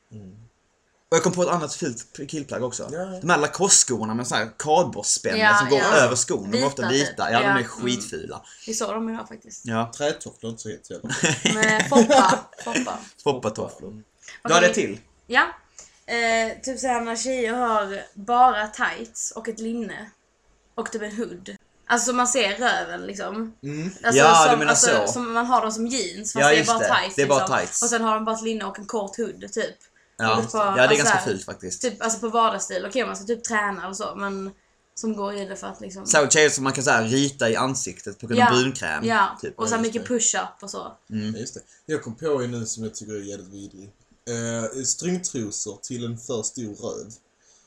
Och jag kom på ett annat fult killplagg också. Ja. De här Lacoste-skorna med sån här kardborrspänne Ja, som går ja. över skon. De är ofta Vita, typ. Ja, de är mm. skitfula. Vi såg dem idag faktiskt. Ja. Trätofflor är inte så hett heller. Med Foppa. Foppa. Foppatofflor. Du har vi- till? Ja. Eh, typ såhär när tjejer har bara tights och ett linne. Och typ en hood. Alltså så man ser röven liksom. Mm. Alltså, Ja, du som, menar alltså, så. Som man har dem som jeans fast Ja, det är bara det. tights. Det är bara liksom. tights. Och sen har de bara ett linne och en kort hood typ. Ja, par- ja det är alltså ganska fult faktiskt. Typ alltså på vardagsstil. Okej man ska typ träna och så men som går i det för att liksom... Särskilt tjejer som man kan så här, rita i ansiktet på grund av brunkräm. Ja, Typ. och så här Ja, mycket push-up och så. Mm. Just det. Jag kom på en nu som jag tycker är jävligt vidrig. Uh, stringtrosor till en för stor röv.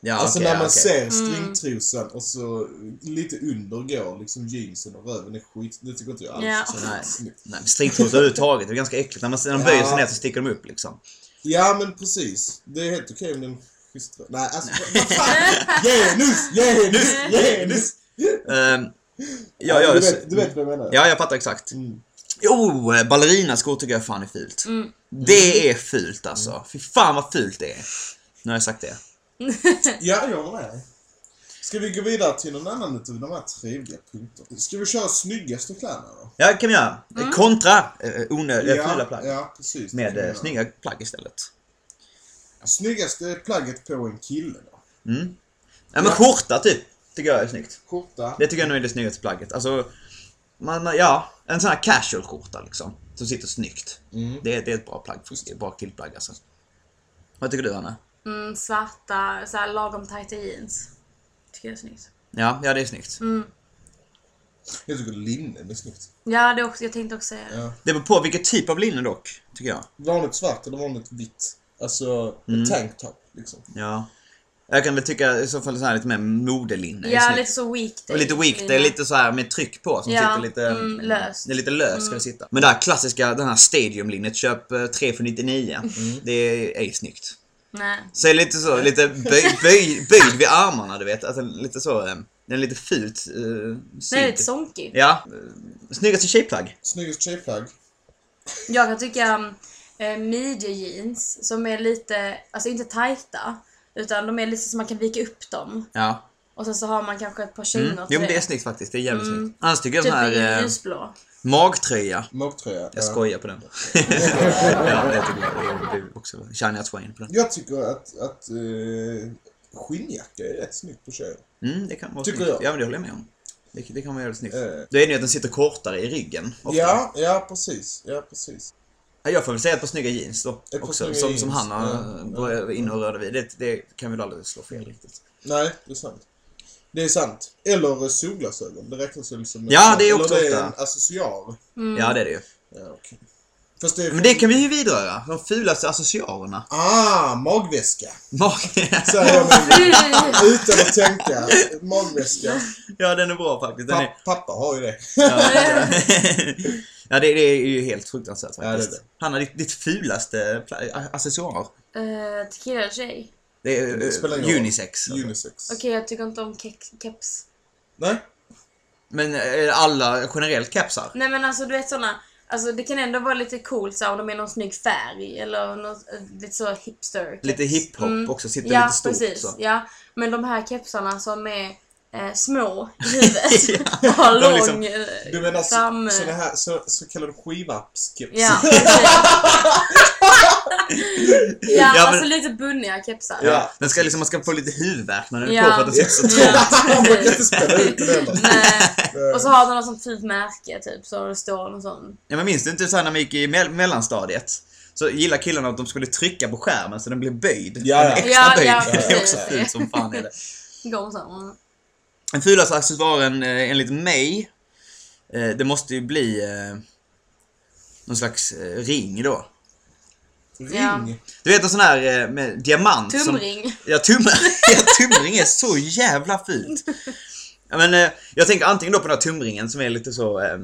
Ja, alltså okej, när man okej. ser Mm. stringtrosan och så lite under går liksom jeansen och röven är skit. Det tycker inte jag alls Ja. så Nej. Nej, stringtrosor överhuvudtaget, det är ganska äckligt. När, man, när de böjer sig Ja. ner så sticker de upp liksom. Ja men precis. Det är helt okej om den schysst. Nej alltså vad fan. Genus! Genus! Genus! Ehm, ja, ja, du, vet, du vet vad jag menar? ja, jag fattar exakt. Mm. Jo, ballerinaskor tycker jag fan är fult. Mm. Det är fult alltså. Fy fan vad fult det är. Nu har jag sagt det. Ja, jag håller med. Ska vi gå vidare till någon annan utav de här trevliga punkterna? Ska vi köra snyggaste kläderna då? Ja, det kan vi göra. Mm. Kontra eh, onödiga fula plagg. Ja, precis. Med eh, snygga plagg istället. Snyggaste plagget på en kille då? Mm. Ja, men Ja. skjorta typ. Tycker jag är snyggt. Skjorta. Det tycker jag nog är det snyggaste plagget. Alltså, man, man- ja, en sån här casual skjorta liksom. Som sitter snyggt. Mm. Det, det är ett bra plagg. Det är ett bra killplagg alltså. Vad tycker du Anna? Mm, svarta, så här lagom tajta jeans. Tycker jag är snyggt. Ja, ja det är snyggt. Mm. Jag tycker linnen är snyggt. Ja, det är också, jag tänkte också säga det. Ja. Det beror på vilket typ av linne dock, tycker jag. Vanligt svart eller vanligt vitt. Alltså, Mm. en tanktop liksom. Ja. Jag kan väl tycka i så fall så här lite mer modelinne Ja, lite så weekday. Och lite weekday, lite så här med tryck på som Ja, sitter lite... mm, löst. Det är lite löst ska det sitta. Men det här klassiska, den här stadiumlinnet, köp eh, 3 för 99. Det är, är snyggt. Nej. Så är lite så, lite böj, böj, böjd vid armarna du vet. Alltså lite så, eh, den är lite fult uh, Den är lite sonkig. Ja. Snyggaste tjejplagg. Snyggast tjejplagg. Jag kan tycka eh, midjejeans som är lite, alltså inte tajta. Utan de är lite så man kan vika upp dem. Ja. Och sen så har man kanske ett par kängor Mm. Jo men det är snyggt faktiskt, det är jävligt Mm. snyggt. Annars tycker jag Typ i här eh, ljusblå. Magtröja. Magtröja. Jag skojar på den. ja, jag tycker det är också Shania Twain på den. Jag tycker att, att uh, skinnjacka är rätt snyggt på tjejer. Mm, det kan vara Tycker snyggt. jag. Ja men det håller jag med om. Det, det kan vara jävligt snyggt. Eh. Då är det ju att den sitter kortare i ryggen. Ofta. Ja, ja precis. Ja, precis. Ja, Jag får väl säga ett par snygga jeans då. Ett Också, som, som jeans, Hanna ja. var inne och rörde vid. Det, det kan väl aldrig slå fel riktigt. Nej, det är sant. Det är sant. Eller solglasögon. Det räknas väl som... Ja, det är också Eller det är en accessoar. Ja, det är det ju. Ja. Fast det är... Men det kan vi ju vidröra. De fulaste accessoarerna. Ah, magväska. Mag... Säger jag nu. Utan att tänka. Magväska. ja, den är bra faktiskt. Den är... Pa- pappa har ju det. Ja, ja det, det är ju helt fruktansvärt Ja, det är faktiskt. det. Hanna, ditt, ditt fulaste accessoar? Uh, och tjej. Det är Det eh, spelar ingen roll. unisex. alltså. Unisex. Okej, jag tycker inte om kex, keps. Nej? Men är alla generellt kepsar? Nej men alltså du vet såna, alltså det kan ändå vara lite coolt så om de är någon snygg färg eller något, eh, lite så hipster keps. Lite hiphop Mm. också, sitter Ja, lite stort. precis. Så. Ja, men de här kepsarna som är eh, små i huvudet och har de lång liksom- eh, Du menar fram... så, såna här så, så kallade skivapskeps? Ja, precis. ja, Ja, men- alltså lite bunniga kepsar. Ja. Den ska liksom, man ska få lite huvudvärk när den är Ja. på för att den sitter så trångt. Man kan inte precis. spela ut den heller. Nej. Och så har de något sånt fult märke typ, så det står någon sån... Ja, men minns du inte så här när vi gick i mell- mellanstadiet? Så gillar killarna att de skulle trycka på skärmen så den blev böjd. Ja, Den ja. extra Ja, böjd. ja, det är också fult som fan är det. Så. Den fulaste accessoaren eh, enligt mig, eh, det måste ju bli eh, någon slags ring då. Ring. Du vet en sån här eh, med diamant. Som, Tumring. ja, tum, ja, tumring är så jävla fult. Ja, men, eh, jag tänker antingen då på den här tumringen som är lite så, eh,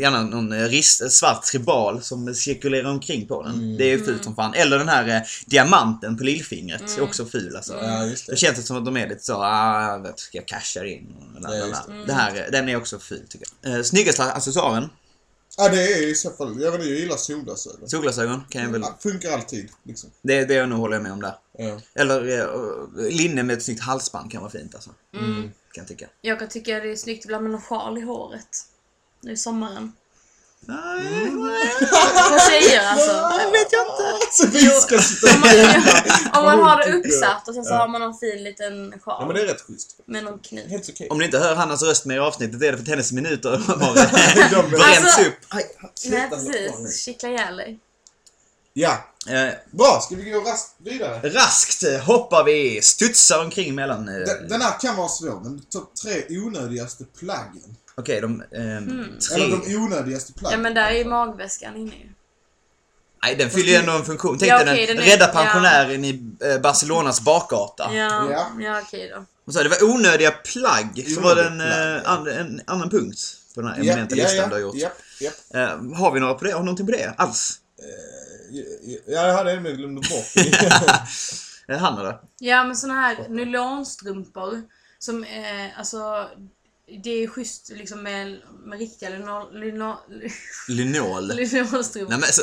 gärna någon eh, ris, svart tribal som cirkulerar omkring på den. Det är ju fult som fan. Eller den här eh, diamanten på lillfingret, är också ful alltså. Ja, just Det det. känns som att de är lite så, ah, jag vet, ska jag casha in? Ja. Det här, eh, den är också ful tycker jag. Eh, snyggaste accessoaren, Ja, det är i så fall... Jag vet inte, jag gillar solglasögon. solglasögon kan jag väl, Ja, funkar alltid, liksom. det, det är jag nog håller jag med om där. Ja. Eller eh, linne med ett snyggt halsband kan vara fint alltså. Mm. Kan jag tycka. Jag kan tycka det är snyggt ibland med någon sjal i håret. Nu är sommaren. På tjejer alltså. Det vet jag inte. Så vi ska sitta Om man, om man har det uppsatt och sen så Ja. har man någon fin liten Ja, men sjal. det är rätt schysst. Med någon knut. Helt okej. Om ni inte hör Hannas röst med i avsnittet är det för att hennes minuter har bränts Alltså- upp. Nej Sluta nu. precis, kittla ihjäl dig. Ja, Eh, bra. Ska vi gå raskt vidare? raskt eh, hoppar vi, studsar omkring mellan... Eh, Den, den här kan vara svår, men topp tre onödigaste plaggen. Okej, de eh, tre... Eller de onödigaste Ja plaggen. men där är ju magväskan inne ju. Nej, den fyller ju ändå en funktion. Tänk Ja, dig den den är- rädda ja. pensionären i eh, Barcelonas bakgata. Ja, Ja. ja. okej då. Och så, det var onödiga plagg. Så var det en, eh, plagg. an, en annan punkt på den här Ja, eminenta ja, listan ja, du har gjort. Japp, japp. Eh, har vi några på det? Har du någonting på det alls? Ja, jag hade en men glömde bort. Hanna då? Ja men såna här nylonstrumpor som eh, alltså det är schysst liksom med, med riktiga lino, lino, Linol? nylonstrumpor. Nej men så...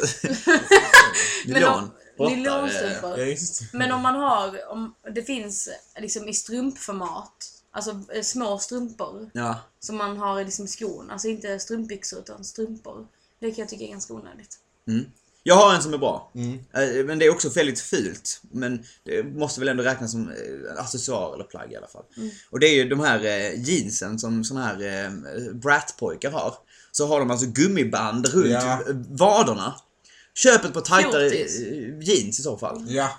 Men Nylon? de- Råttar, Nylonstrumpor. ja, just det. Men om man har, om det finns liksom i strumpformat, alltså eh, små strumpor Ja. som man har i liksom skon, alltså inte strumpbyxor utan strumpor. Det kan jag tycka är ganska onödigt. Mm. Jag har en som är bra. Mm. Eh, Men det är också väldigt fult. Men det måste väl ändå räknas som eh, accessoar eller plagg i alla fall. Mm. Och det är ju de här eh, jeansen som såna här bratpojkar har. Så har de alltså gummiband runt Ja. vaderna. Köp ett par tajtare Fjortis. jeans i så fall. Ja,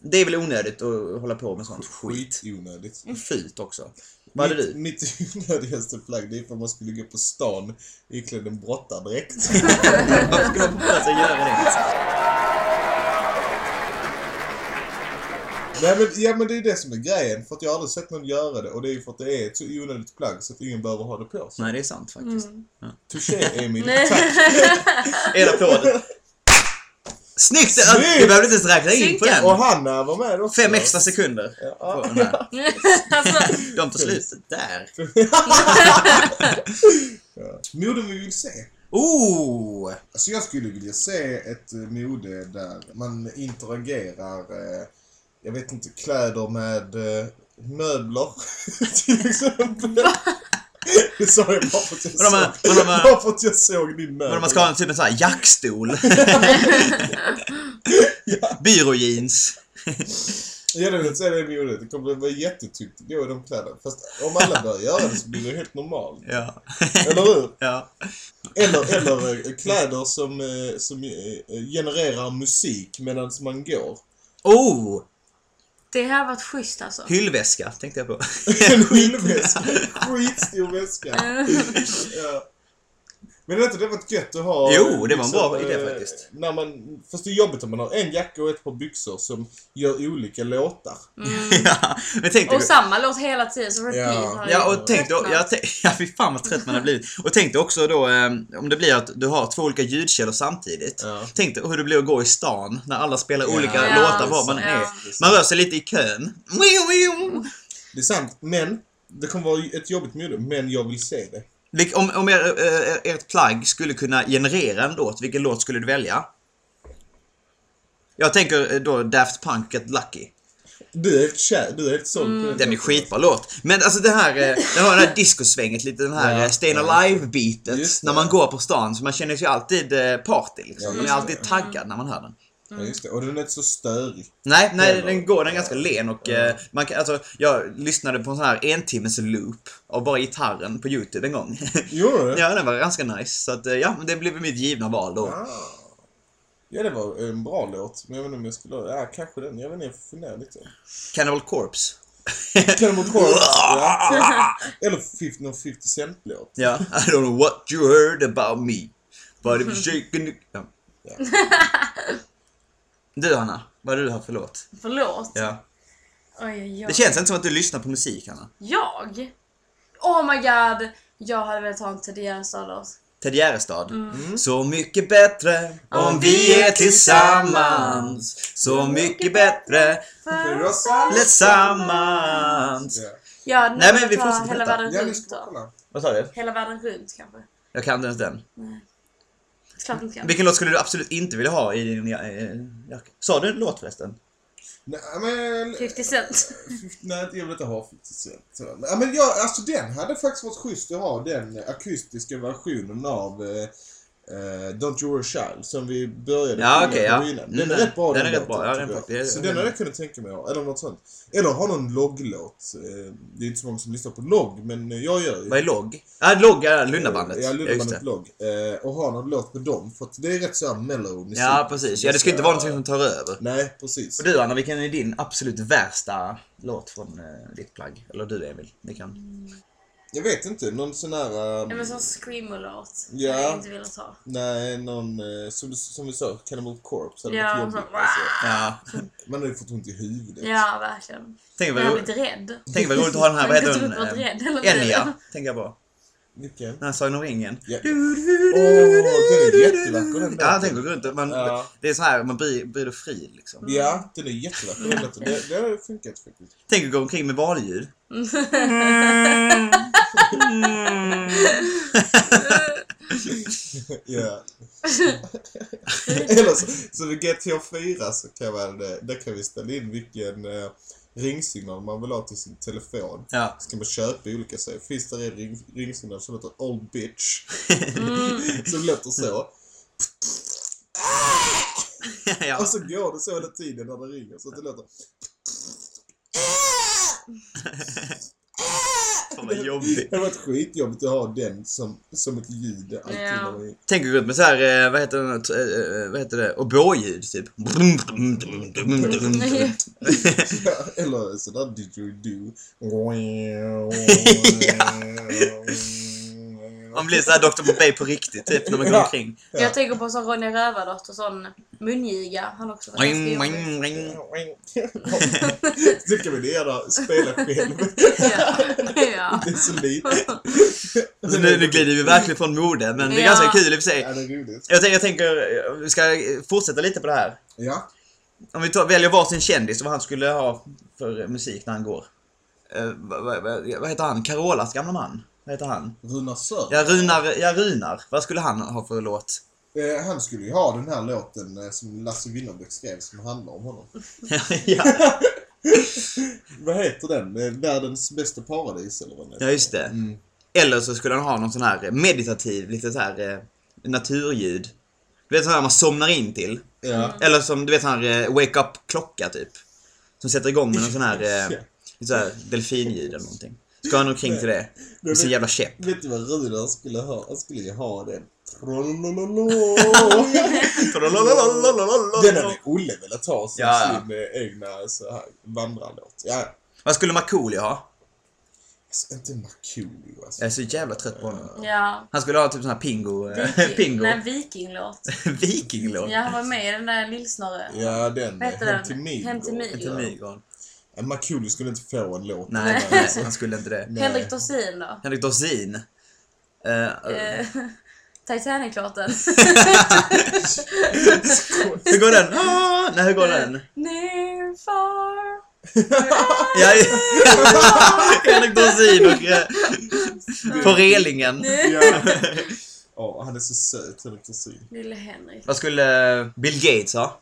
Det är väl onödigt att hålla på med sånt skit. skitonödigt. Fult också. Vad hade Mitt, du? mitt onödigaste plagg det är för att man skulle gå på stan iklädd en brottardräkt. Varför ska man få för sig göra det? Nej, men, ja men det är det som är grejen. För att jag har aldrig sett någon göra det. Och det är ju för att det är ett så onödigt plagg så att ingen behöver ha det på sig. Nej, det är sant faktiskt. Mm. Touché Emil. Tack. En applåd. Snyggt! Snyggt! Vi behövde inte ens räkna in på den. Och Hanna var med också. Fem extra sekunder på Ja. den här. alltså, De tar slut där. Ja. Mode vi vill se. Oh! Alltså jag skulle vilja se ett eh, mode där man interagerar, eh, jag vet inte, kläder med eh, möbler till exempel. Det jag bara för att jag såg, men de här- bara för att jag såg din möbel. Man ska ha en typ en sån här jackstol. Byråjeans. Jag hade velat se det modet. Det kommer att vara jättetyggt att gå i de kläderna. Fast om alla börjar göra det så blir det helt normalt. Ja. Eller hur? ja. Eller, eller eh, kläder som, eh, som eh, genererar musik medan man går. Oh! Det här har varit schysst alltså. Hyllväska tänkte jag på. En hyllväska. Skitstor väska. Ja. Men det inte det varit gött att ha? Jo, det var en bra liksom, idé eh, faktiskt. När man, fast det är jobbigt om man har en jacka och ett par byxor som gör olika låtar. ja, men tänk. Och samma låt hela tiden, så repeat Ja. har Ja, jag och tänk då, ja, ja fy fan vad trött man har blivit. Och tänk dig också då eh, om det blir att du har två olika ljudkällor samtidigt. Ja. Tänk dig hur det blir att gå i stan när alla spelar Ja. olika Ja, låtar var man ja. är. Man rör sig lite i kön. Det är sant, men det kommer vara ett jobbigt mode, men jag vill se det. Om, om er, eh, ert plagg skulle kunna generera en låt, vilken låt skulle du välja? Jag tänker eh, då Daft Punk Get Lucky. Du är helt kär, du är helt såld på den. Är skitbra låt. Men alltså det här, eh, den har det här discosvänget, lite den här Ja, Stayin' ja. Alive-beatet. När man går på stan, så man känner sig alltid eh, party liksom. Ja, man är alltid det. taggad när man hör den. Ja, just det. Och den är inte så störig. Nej, nej den går, den är ganska len och eh, man kan, alltså, jag lyssnade på en sån här en timmes loop av bara gitarren på YouTube en gång. Gjorde du ja, den var ganska nice. Så att, eh, ja, men det blev mitt givna val då. Ah. Ja, det var en bra låt. Men jag vet inte om jag skulle... Ja, kanske den. Jag vet inte, jag funderar lite. Cannibal Corpse. Cannibal Corpse. ja. Eller 50, någon 50 Cent-låt. Ja, I don't know what you heard about me. But if you're shaking the... Ja. Ja. Du Hanna, vad har du haft för låt? Förlåt. Ja. Oj, oj, oj. Det känns inte som att du lyssnar på musik Hanna. Jag? Oh my god! Jag hade velat ha en Ted Gärdestad-låt. Ted Gärdestad. Mm. Så mycket bättre om vi är tillsammans. Så mycket bättre För oss alla. tillsammans. Ja. Jag hade Nej, men vi fortsätter Hela detta. världen runt då. Vad sa du? Hela världen runt kanske. Jag kan inte ens den. Klart inte kan. Vilken låt skulle du absolut inte vilja ha i din eh, jacka? Sa du en låt förresten? Nej, men... 50 Cent. Nej, jag vill inte ha 50 Cent. Ja, men jag, alltså den hade faktiskt varit schysst att ha den akustiska versionen av eh, eh, Don't You Worry Child som vi började Ja, okej, ja. innan. Den Mm, är rätt bra den är rätt bra, ja, den jag. faktiskt- Så den hade jag kunnat tänka mig eller något sånt. Eller ha någon logglåt. Eh, Det är inte så många som lyssnar på logg, men jag gör ju. Vad är logg? Ja, logg är Lundabandet. Ja, Lundabandet det. logg. Eh, och ha någon låt med dem, för att det är rätt så mellow musik. Ja, precis. Ja, det ska inte vara någonting som tar över. Nej, precis. Och du Anna, vilken är din absolut värsta låt från eh, ditt plagg? Eller du Emil? Ni kan. Jag vet inte, någon sån här... Ja eh, men sån screamer-låt. Ja. Jag inte velat ha. Nej, någon, eh, som, som vi sa, Cannibal Corpse. hade Ja, varit och jobbigt, så- alltså. Ja. Man hade ju fått ont i huvudet. Ja, verkligen. Tänk Jag vad, har ro- blivit rädd. tänk vad roligt att ha den här, vad Jag heter har hon? inte varit rädd hela tiden. Enya, tänker jag på. Vilken? Den här Sagan om ringen. Ja. Åh, den är jättevacker den Ja, låten. tänk att gå runt man, Ja. Det är så här, man blir, blir då fri liksom. Ja, den är jättevacker den låten. Det, det har funkat faktiskt. Tänk att gå omkring med valljud. Ja. Eller så, så vid GTA 4 så kan man, eh, där kan vi ställa in vilken eh, ringsignal man vill ha till sin telefon. Ja. Så kan man köpa olika så finns det en ring, ringsignal som heter Old Bitch. som låter så. ja. Och så går det så hela tiden när det ringer så att det låter... Fan vad jobbigt. Det har varit skitjobbigt att ha den som, som ett ljud alltid Ja. när man Tänk att gå runt med så här, eh, vad heter det, eh, vad heter det, oboe-ljud typ. Ja, eller sådär didgeridoo. Man blir såhär Dr. Bombay på riktigt typ när man går Ja. omkring. Jag tänker på sån Ronja Rövardotter, sån mungiga. Han också varit Ring, ring, ring. Så kan vi göra, spela själv. Ja. ja. Det är så litet. Alltså, nu, nu glider vi verkligen från mode, men det är Ja. ganska kul i och för sig. Ja, det är roligt. Jag, tänker- jag tänker, vi ska fortsätta lite på det här. Ja. Om vi tar, väljer varsin kändis vad han skulle ha för musik när han går. Eh, vad, vad, vad, vad heter han? Carolas gamla man? Vad heter han? Runar Sör. Ja, Runar. Ja, Runar. Vad skulle han ha för låt? Eh, han skulle ju ha den här låten eh, som Lasse Winnerbäck skrev som handlar om honom. ja. Vad heter den? Eh, Världens bästa paradis eller vad den heter? ja, just det. Mm. Eller så skulle han ha någon sån här meditativ, lite så här eh, naturljud. Du vet sån här man somnar in till. Ja. Eller som, du vet sån här eh, wake up klocka typ. Som sätter igång med någon sån här, så här delfinljud eller någonting. Ska han omkring till det. Med sin jävla käpp. Vet du vad Runar skulle ha? Han skulle ju ha den. Den hade Olle velat ha som Ja, sin egna så här, vandrarlåt. Ja, Vad skulle Markoolio ha? alltså, inte Markoolio alltså. Jag är så jävla trött på honom. Ja. Han skulle ha typ sån här pingo... Viking. pingo. Nej, vikinglåt. Vikinglåt. Ja, han var med i den där Lillsnorre. Ja, den. Vad heter Hem den? till. Hem till Midgård. Markoolio skulle inte få en låt. Nej, nej, han skulle inte det. Nej. Henrik Dorsin då? Henrik Dorsin. Eh, Eh, Titanic-låten. hur går den? Ah, nej, hur går den? Near far. Ja, Henrik Dorsin och På relingen. Ja. Åh, han är så söt, Henrik Dorsin. Lille Henrik. Vad skulle Bill Gates ha?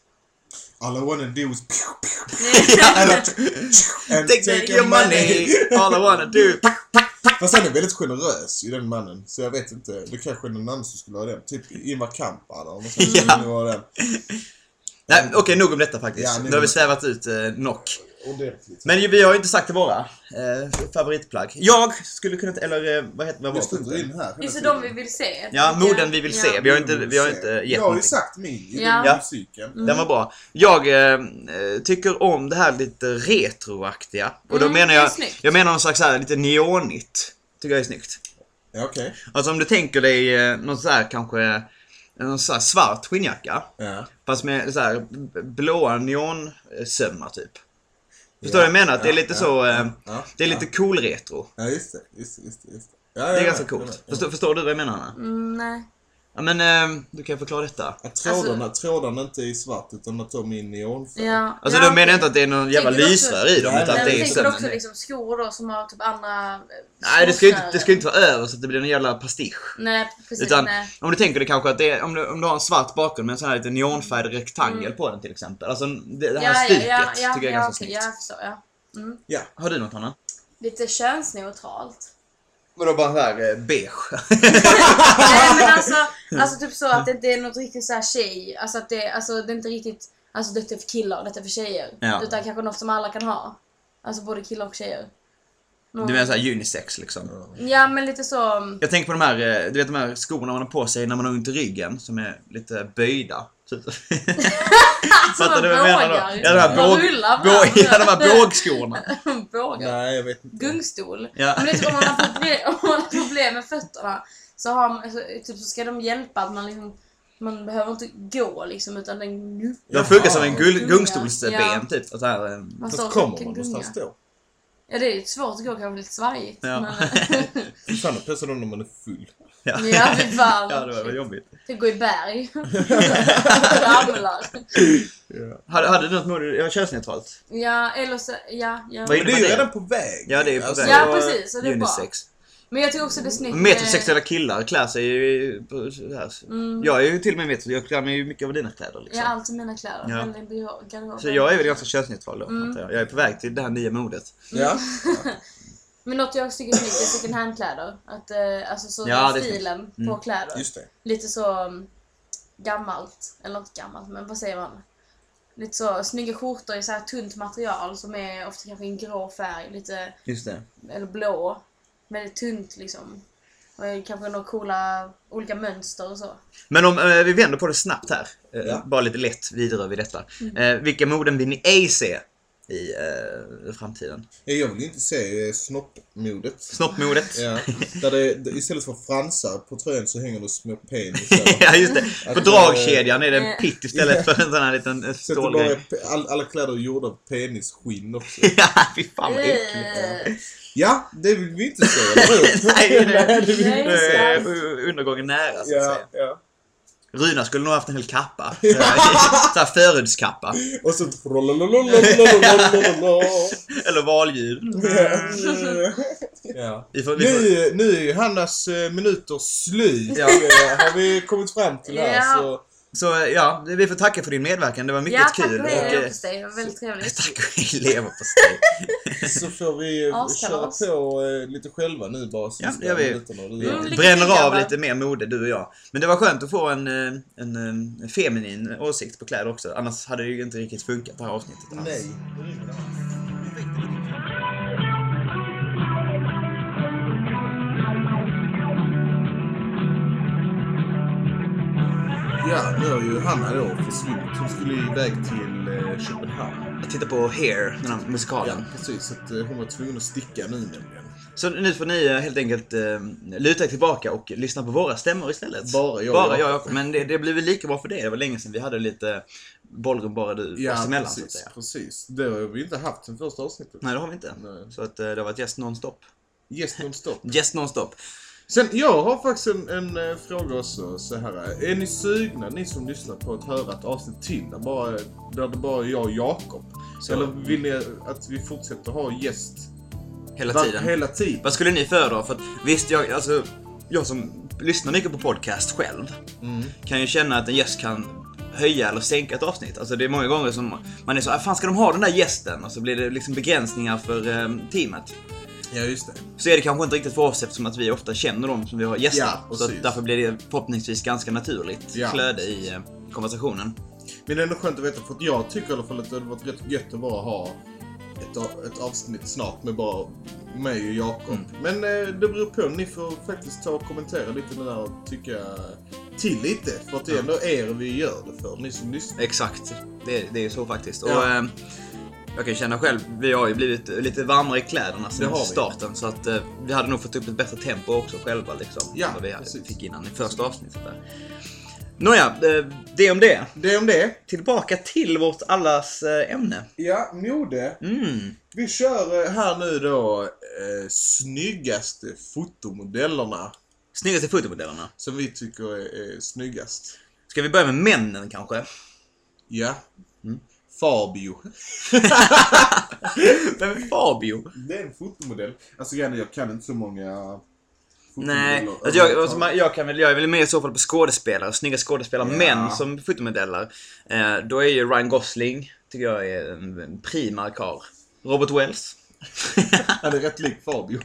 All I wanna do is... Nej. And Take your money, all I wanna do. Fast han är väldigt generös ju den mannen. Så jag vet inte. Det kanske är någon annan som skulle ha den. Typ Ingvar Kamprad eller något sånt. Ja. Den. Nej, okej, nog om detta faktiskt. Ja, nu- har vi svävat ut eh, knock. Ordentligt. Men vi har ju inte sagt det våra eh, favoritplagg. Jag skulle kunna, eller eh, vad heter vad var det? in här det, de vi vill se. Ja, moden vi vill Ja. se. Vi har inte, vi har inte gett Jag har ju någonting. sagt min i Ja. den Ja. musiken. Den var bra. Jag eh, eh, tycker om det här lite retroaktiga. Och då Mm, menar det är jag, snyggt. jag menar någon slags så här lite neonigt. Tycker jag är snyggt. Ja, okej. Alltså om du tänker dig eh, någon så här kanske, någon så här svart skinnjacka. Ja. Fast med så här b- blåa neonsömmar typ. Förstår du vad jag menar? Det är lite ja, så, eh, ja, ja, det är lite ja. cool retro. Ja, just det. Just just det. Just det. Ja, Det jag är ganska coolt. Förstår, förstår du vad jag menar Anna? Mm, nej. Ja men eh, du kan förklara detta. Att trådarna, trådarna inte är i svart utan att de är i neonfärg. Ja. Alltså ja, då menar inte att det är någon jävla du lysrör i dem Nej, utan nej, att det är tänker du också liksom skor då som har typ andra... eh, Nej det ska ju inte, det ska ju inte vara över så att det blir en jävla pastisch. Nej, precis. Utan nej. om du tänker dig kanske att det är, om du, om du har en svart bakgrund med en sån här lite neonfärgad rektangel på den till exempel. Alltså det, det här stuket ja, ja, tycker jag är ja, ganska snyggt. Ja, jag förstår. Ja. Mm. Ja. Har du något Hanna? Lite könsneutralt. Vadå bara såhär eh, beige? Nej men alltså, alltså typ så att det inte är något riktigt så här tjej. Alltså att det, alltså, det är inte riktigt, alltså detta är för killar och detta är för tjejer. Ja. Utan kanske något som alla kan ha. Alltså både killar och tjejer. Någon- Du menar såhär unisex liksom? Ja men lite så... mm, Jag tänker på de här, eh, du vet de här skorna man har på sig när man har ont i ryggen som är lite böjda. Typ. Fattar du vad jag menar då? Ja, de här båg, båg, ja, de här bågskorna. Bågar. Nej, jag vet inte. Gungstol. Ja. Men det är typ om man har problem, om man har problem med fötterna så, har man, så, typ, så ska de hjälpa att man liksom man behöver inte gå liksom utan den... De funkar som en gull, gungstolsben Ja. typ. Så här, eh, Man Fast kommer man någonstans då? Ja det är svårt att gå kanske lite svajigt. Ja. Men, det passar dem när man är full. Ja. ja fy fan. ja, det var jobbigt. Det går i berg. Ramlar. Ja. Hade, hade du något mode? Ja, könsneutralt. Ja eller så, ja. ja. Vad Men det är ju redan på väg. Ja, det är på Alltså, väg. Ja, precis, så det är bra. Unisex. Men jag tycker också det är snyggt. Metrosexuella killar klär sig ju här. Mm. Jag är ju till och med metro, jag klär mig ju mycket av dina kläder liksom. Ja, alltid mina kläder. Ja. Garderoben. Så jag är väl ganska könsneutral då, Mm. jag. Jag är på väg till det här nya modet. Ja. Men något jag tycker är snyggt är second hand-kläder. Att, eh, alltså så Ja, det är stilen snyggt. Mm. på kläder. Just det. Lite så um, gammalt. Eller inte gammalt, men vad säger man? Lite så snygga skjortor i så här tunt material som är ofta kanske en grå färg. Lite, Just det. eller blå. Väldigt tunt liksom. Och kanske några coola olika mönster och så. Men om eh, vi vänder på det snabbt här. Eh, Ja. Bara lite lätt vidare vid detta. Mm. Eh, vilka moden vill ni ej se i eh, framtiden. Jag vill inte se eh, snoppmodet. Snoppmodet? ja. Där det, istället för fransar på tröjan så hänger det små penisar. ja, just det. På eh, dragkedjan är det en pitt istället ja. för en sån här liten eh, stålgrej. All, alla kläder är gjorda av penisskinn också. ja, fy fan vad äckligt. Ja, det vill vi inte se, eller hur? Nej, det, Nej, det vill vi inte se. Undergången nära, så att ja, säga. Ja. Runa skulle nog haft en hel kappa. Såhär förhudskappa. Och så Eller valljud. ja. Nu, nu är ju Hannas minuter slut. Ja. Har vi kommit fram till här så så ja, vi får tacka för din medverkan. Det var mycket Ja, tack kul. och hej och, eh, leverpastej. Det var väldigt trevligt. Tack och hej leverpastej. Så får vi eh, Askalas. köra på eh, lite själva nu bara Ja, det gör vi. Vi Mm, bränner av lite mer mode, du och jag. Men det var skönt att få en, eh, en, en feminin åsikt på kläder också. Annars hade det ju inte riktigt funkat det här avsnittet. alls. Nej. Ja, nu har ju Hanna då försvunnit. Hon skulle iväg till eh, Köpenhamn. Jag tittar på Hair, den här Ja, musikalen. precis. Så att, eh, hon var tvungen att sticka nu nämligen. Så nu får ni eh, helt enkelt eh, luta er tillbaka och lyssna på våra stämmor istället. Bara jag och Bara jag och Jakob. Men det, det blir väl lika bra för det. Det var länge sedan vi hade lite bollrum bara du oss Ja, emellan så att precis. säga. precis. Det har vi inte haft sen första avsnittet. Nej, det har vi inte. Nej. Så att eh, det har varit gäst nonstop. Yes nonstop. Gäst nonstop. Sen, jag har faktiskt en, en eh, fråga också så här. Är ni sugna, ni som lyssnar, på att höra ett avsnitt till där, bara, där det bara är jag och Jakob? Eller vill ni att vi fortsätter ha gäst Hela var- tiden. hela tiden? Vad skulle ni föredra? För att visst, jag, alltså, jag som lyssnar mycket på podcast själv Mm. kan ju känna att en gäst kan höja eller sänka ett avsnitt. Alltså det är många gånger som man är så ah, fan ska de ha den där gästen? Och så blir det liksom begränsningar för eh, teamet. Ja, just det. Så är det kanske inte riktigt för oss eftersom att vi ofta känner dem som vi har gäster. Ja, så därför blir det förhoppningsvis ganska naturligt Ja, flöde i eh, konversationen. Men det är ändå skönt att veta, för att jag tycker i alla fall att det hade varit rätt gött att bara ha ett, ett avsnitt snart med bara mig och Jakob. Mm. Men eh, det beror på. Ni får faktiskt ta och kommentera lite det där och tycka till lite. För att det är ändå er vi gör det för, ni som lyssnar. Exakt, det, det är så faktiskt. Ja. Och, eh, jag kan känna själv, vi har ju blivit lite varmare i kläderna sen starten. Så att eh, vi hade nog fått upp ett bättre tempo också själva liksom. Ja, vad vi precis. fick innan i första avsnittet där. Nåja, eh, det om det. Det om det. Tillbaka till vårt allas eh, ämne. Ja, mode. Mm. Vi kör eh, här nu då eh, snyggaste fotomodellerna. Snyggaste fotomodellerna. Som vi tycker är, är snyggast. Ska vi börja med männen kanske? Ja. Fabio. Vem är Fabio? Det är en fotomodell. Alltså grejen jag kan inte så många Nej, alltså jag, alltså jag, kan väl, jag är väl mer i så fall på skådespelare, snygga skådespelare, Ja. män som fotomodeller. Eh, då är ju Ryan Gosling, tycker jag är en, en prima karl. Robert Wells. Han är rätt lik Fabio.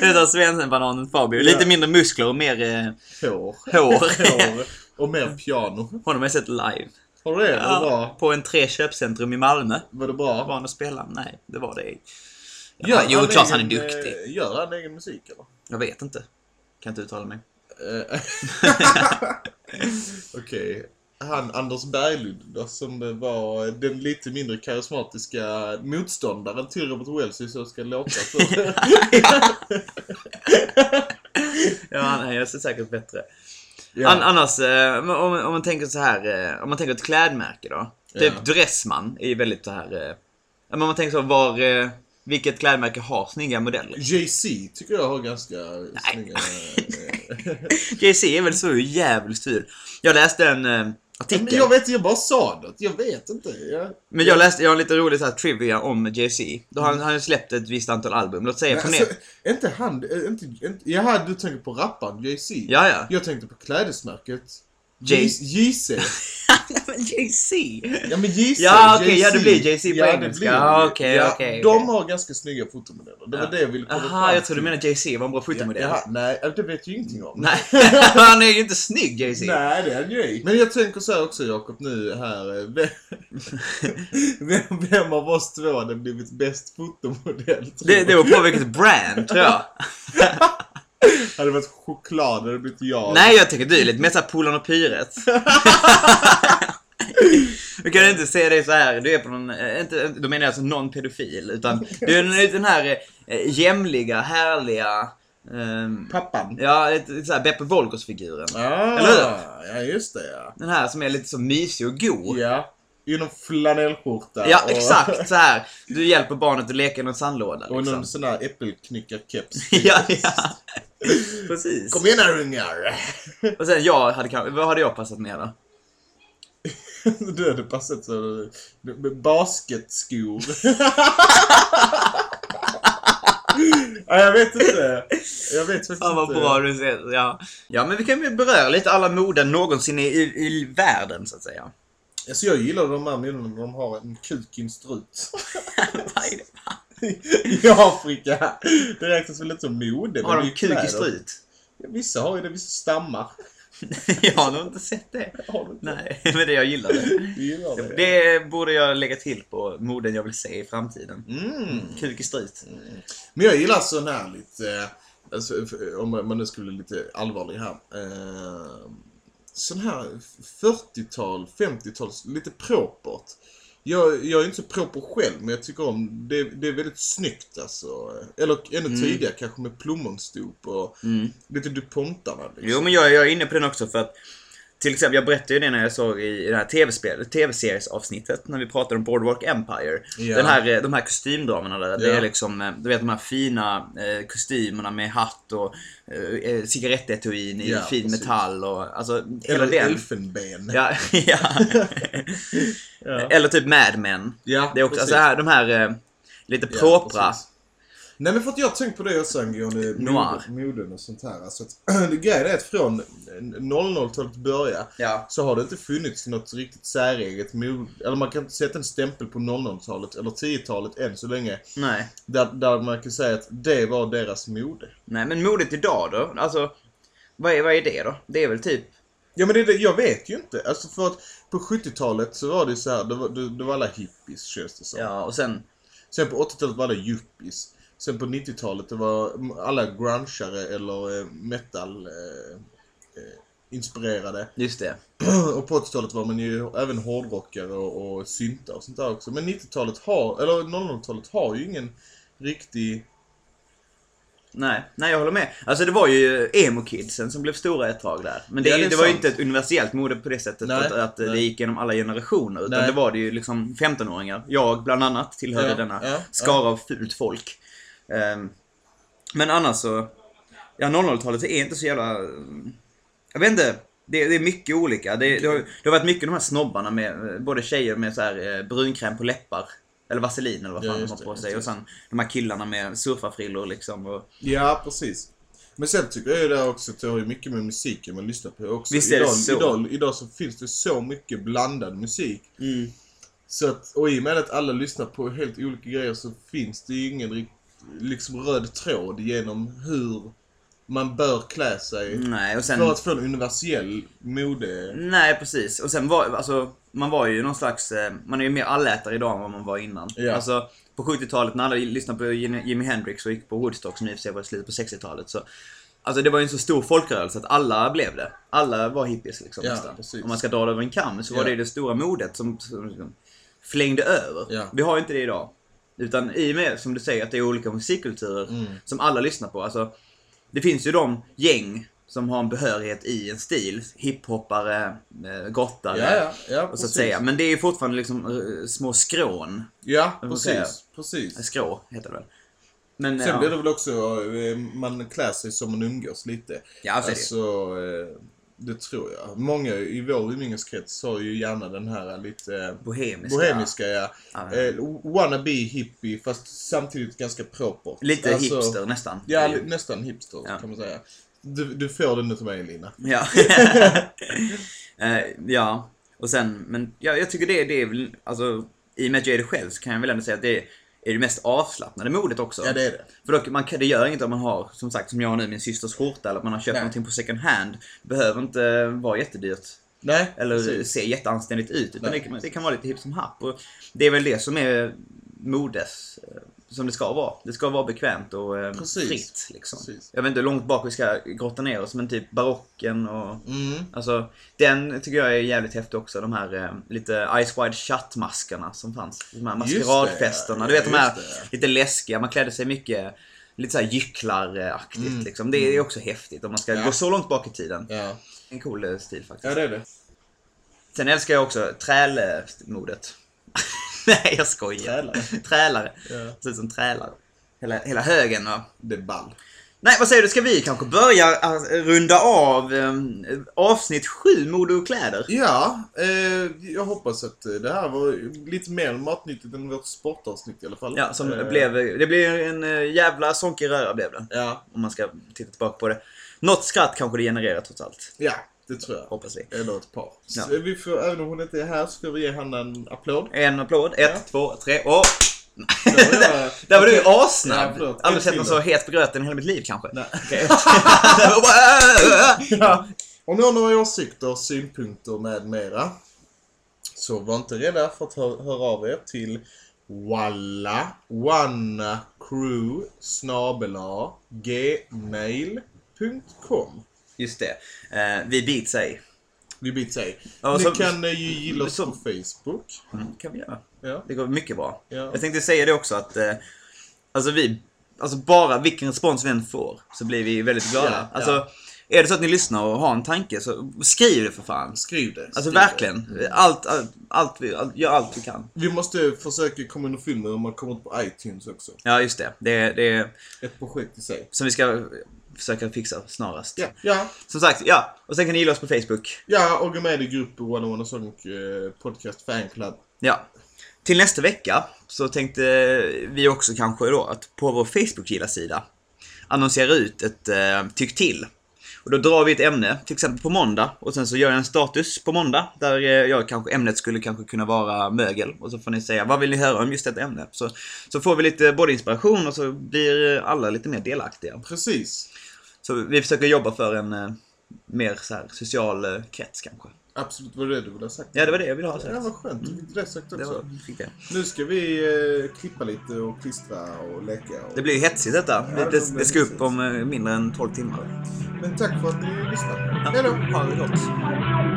Utan Svensen-bananen Fabio. Lite mindre muskler och mer eh, Hår. hår. Hår. Och mer piano. Honom har jag sett live. Har du det? Var det bra? på en tre köpcentrum i Malmö. Var det Var bra? han och spelade? Nej, det var det. Ja, Gör jo, klart han är duktig. eh, Gör han egen musik eller? Jag vet inte. Kan inte uttala mig. Eh, Okej. Han Anders Berglund då, som var den lite mindre karismatiska motståndaren till Robert Wells i Så ska det låta. Ja, nej, jag ser säkert bättre. Ja. An annars, eh, om, om man tänker så här, eh, om man tänker ett klädmärke då. Typ Ja. Dressman är ju väldigt så här, eh, om man tänker så, var, eh, vilket klädmärke har snygga modeller? Jay-Z tycker jag har ganska snygga... eh, JC är väl så jävligt ful. Jag läste en eh, artikel. Men jag vet jag bara sa det. Jag vet inte. Jag... Men jag läste, jag har lite roligt så här trivia om Jay-Z. Då har han, han har släppt ett visst antal album. Låt säga på alltså, ner... inte han... är Inte, inte, jaha, du tänker på rapparen Jay-Z? Ja, ja. Jag tänkte på klädesmärket. Jay- JC. men Jay-Z! Ja men JC. Ja, okej, ja, det JC. blir JC på Ja, engelska. blir det. Ja, okej, ja, okej, De okej. har ganska snygga fotomodeller. Det var det jag ville komma Aha, fram jag tror du till. menar Jay-Z var en bra fotomodell. Jaha, nej, det vet jag ingenting om. Nej, han är ju inte snygg Jay-Z. Nej, det är han ju ej. Men jag tänker så här också Jakob nu här. eh, Vem, vem, vem av oss två hade blivit bäst fotomodell? Det, det var på vilket brand, tror jag. Hade det varit choklad hade det blivit jag. Nej, jag tycker du är lite mer såhär Polarn och Pyret. Du kan inte se dig så här. Du är på någon, eh, inte, då menar jag alltså någon pedofil. Utan du är den- här eh, jämliga, härliga... ehm, Pappan. ja, ett, så här Beppe Wolgers-figuren. Ah, Eller hur? Ja, just det ja. Den här som är lite så mysig och god. Ja. I någon flanellskjorta. Ja, och, exakt så här. Du hjälper barnet att leka i någon sandlåda. Och Liksom. någon sån där äppelknyckarkeps. ja, ja. Precis. Kom igen här ungar! Och sen jag hade kanske, vad hade jag passat med då? Du hade passat så... Basketskor. ja, jag vet inte. Jag vet faktiskt Fan vad inte. bra du ser. Ja. ja, men vi kan ju beröra lite alla moden någonsin i, i, i världen så att säga. Alltså jag gillar de här minnena när de har en kuk i en strut. Vad är det? I Afrika. Det räknas väl inte som mode? Har de kuk i strut? Ja, vissa har ju det, vissa stammar. jag har nog inte sett det. Inte? Nej, men det jag gillar det. Gillar det? Det borde jag lägga till på moden jag vill se i framtiden. Mm. Kuk i strut. Men jag gillar sån här lite, eh, alltså, om man nu skulle bli lite allvarlig här. Eh, sån här 40-tal, 50-tal, lite propert. Jag, jag är inte så proper själv, men jag tycker om det. Det är väldigt snyggt alltså. Eller ännu tidigare kanske med plommonstop och Mm. lite DuPontarna liksom. Jo, men jag, jag är inne på den också för att till exempel, jag berättade ju det när jag såg i det här tv-spel, tv-seriesavsnittet när vi pratade om Boardwalk Empire. Ja. Den här, eh, de här kostymdramerna där, det Ja. är liksom, eh, du vet de här fina eh, kostymerna med hatt och eh, eh, cigarettetuin i Ja, fin precis. metall och alltså hela Eller den. elfenben. Ja, ja. Ja. Eller typ Mad Men. Ja, Det är också precis. så här, de här eh, lite propra. Nej men för att jag har tänkt på det också angående Noir. mode- moden och sånt här. Alltså att, det grejen är att från 00-talet börja Ja. så har det inte funnits något riktigt säreget mode. Eller man kan inte sätta en stämpel på 00-talet eller 10-talet än så länge. Nej. Där, där man kan säga att det var deras mode. Nej, men modet idag då? Alltså, vad är, vad är det då? Det är väl typ Ja men det, det, jag vet ju inte. Alltså för att på 70-talet så var det så här, det var, det, det var alla hippies känns det som. Ja, och sen... Sen på 80-talet var alla yuppies. Sen på 90-talet det var alla grungeare eller eh, metal eh, eh, inspirerade. Just det. och på 80-talet var man ju även hårdrockare och, och syntar och sånt där också. Men 90-talet har, eller 00-talet har ju ingen riktig... Nej, nej jag håller med. Alltså det var ju emo-kidsen som blev stora ett tag där. Men det, Ja, det, det var ju inte ett universellt mode på det sättet Nej, att, att det gick genom alla generationer. Utan Nej. det var det ju liksom 15-åringar. Jag bland annat tillhörde Ja, denna ja, skara av fult folk. Ehm, men annars så... Ja, 00-talet är inte så jävla... Jag vet inte. Det, det är mycket olika. Det, det, har, det har varit mycket de här snobbarna med, både tjejer med så här eh, brunkräm på läppar. Eller vaselin eller vad Ja, fan de just har på sig. Och sen de här killarna med surfarfrillor liksom. Och, Ja, precis. Men sen tycker jag ju det också att det har ju mycket med musiken man lyssnar på också. Visst är det idag, så. Idag, idag så finns det så mycket blandad musik. Så att, och i och med att alla lyssnar på helt olika grejer så finns det ju ingen rikt- liksom röd tråd genom hur man bör klä sig. Nej, och sen... För att få en universell mode... Nej, precis. Och sen var, alltså, man var ju någon slags, eh, man är ju mer allätare idag än vad man var innan. Ja. Alltså, på 70-talet när alla lyssnade på Jimi Hendrix och gick på Woodstock som i och för sig var i slutet på 60-talet så Alltså det var ju en så stor folkrörelse att alla blev det. Alla var hippies liksom Ja, nästan. precis. Om man ska dra det över en kam så var Ja. det det stora modet som, som liksom flängde över. Ja. Vi har ju inte det idag. Utan i och med, som du säger, att det är olika musikkulturer Mm. som alla lyssnar på. Alltså, det finns ju de gäng som har en behörighet i en stil. Hiphoppare, eh, gottare. Ja, ja, ja, och så att säga. Men det är fortfarande liksom eh, små skrån. Ja, säga. precis. precis. Eh, Skrå heter det väl. Men, Sen ja. blir det väl också, man klär sig som man umgås lite. Ja, så är det. Det tror jag. Många i vår umgängeskrets har ju gärna den här lite Bohemiska. bohemiska, ja. Ja. Eh, wannabe hippie, fast samtidigt ganska propert. Lite Alltså, hipster nästan. Ja, nästan hipster Ja. kan man säga. Du, du får den nu till mig Lina. Ja. Eh, ja. Och sen, men ja, jag tycker det, det är väl, alltså i och med att jag är det själv så kan jag väl ändå säga att det är, är det mest avslappnade modet också. Ja, det är det. För då, man, det gör inget om man har, som sagt, som jag har nu, min systers skjorta eller att man har köpt Nej. någonting på second hand. Det behöver inte vara jättedyrt. Nej, Eller precis. se jätteanständigt ut. Utan det kan, det kan vara lite hipp som happ. Och det är väl det som är modes eh, som det ska vara. Det ska vara bekvämt och eh, Precis. fritt. Liksom. Precis. Jag vet inte hur långt bak vi ska grotta ner oss, men typ barocken och... Mm. Alltså, den tycker jag är jävligt häftig också. De här eh, lite Ice Wide Shut-maskarna som fanns. De här maskeradfesterna. ja. Du vet de här det. lite läskiga. Man klädde sig mycket lite såhär gycklaraktigt liksom. Det är också häftigt om man ska Mm. Ja. gå så långt bak i tiden. Ja. En cool eh, stil faktiskt. ja, det är det. Sen älskar jag också trälmodet. Nej, jag skojar. Trälare. Trälare. Ja. Ut som trälare. Hela, hela högen va. Det är ball. Nej, vad säger du? Ska vi kanske börja äh, runda av eh, avsnitt 7, mode och kläder? Ja, eh, jag hoppas att eh, det här var lite mer matnyttigt än vårt sportavsnitt i alla fall. Ja, som Eh, blev, det blev en eh, jävla sonkig röra blev det. Ja, Om man ska titta tillbaka på det. Något skratt kanske det genererar trots allt. ja, det tror jag. Hoppas vi. Eller ett par. Så Ja. vi får, även om hon inte är här så får vi ge henne en applåd. En applåd. Ett, Ja. två, tre och... Där var jag- Där var du Ja, assnabb. förlåt. Aldrig Ett sett någon så het på gröten i hela mitt liv kanske. Nej. Okej. Ja. Om ni har några åsikter, synpunkter med mera så var inte rädda för att hö- höra av er till walla wanna crew snabela gmail.com Just det. Eh, vi beats ej. Vi byter sig. Ja, Ni så- kan eh, ju gilla oss så- på Facebook. Mm, kan vi göra. Ja. Det går mycket bra. Ja. Jag tänkte säga det också att eh, alltså vi, alltså bara vilken respons vi än får så blir vi väldigt glada. Ja. Alltså, är det så att ni lyssnar och har en tanke så skriv det för fan. Skriv det. Alltså skriv verkligen. det. Allt, allt, allt, vi, allt, gör allt vi kan. Vi måste försöka komma underfund med om man kommer ut på iTunes också. Ja, just det. Det, är- det är Ett projekt i sig. som vi ska försöka fixa snarast. Ja, ja, Som sagt, ja. Och sen kan ni gilla oss på Facebook. ja och gå med i grupp One One Song eh, Podcast Fanclub. Ja. Till nästa vecka så tänkte vi också kanske då att på vår Facebook-gilla-sida annonsera ut ett eh, tyck till. Och då drar vi ett ämne, till exempel på måndag, och sen så gör jag en status på måndag där eh, jag kanske, ämnet skulle kanske kunna vara mögel. Och så får ni säga, vad vill ni höra om just detta ämne? Så, så får vi lite både inspiration och så blir alla lite mer delaktiga. Precis. Så vi försöker jobba för en eh, mer så här, social eh, krets kanske. Absolut, var det det du ville ha sagt? Ja, det var det jag ville ha Ja, sagt. vad skönt. Du fick det sagt också. det. Nu ska vi eh, klippa lite och klistra och leka. Och... Det blir hetsigt detta. Ja, Det, det det, ska upp om eh, mindre än 12 timmar. Men tack för att ni lyssnade. Ja, Hej då! Ha det gott.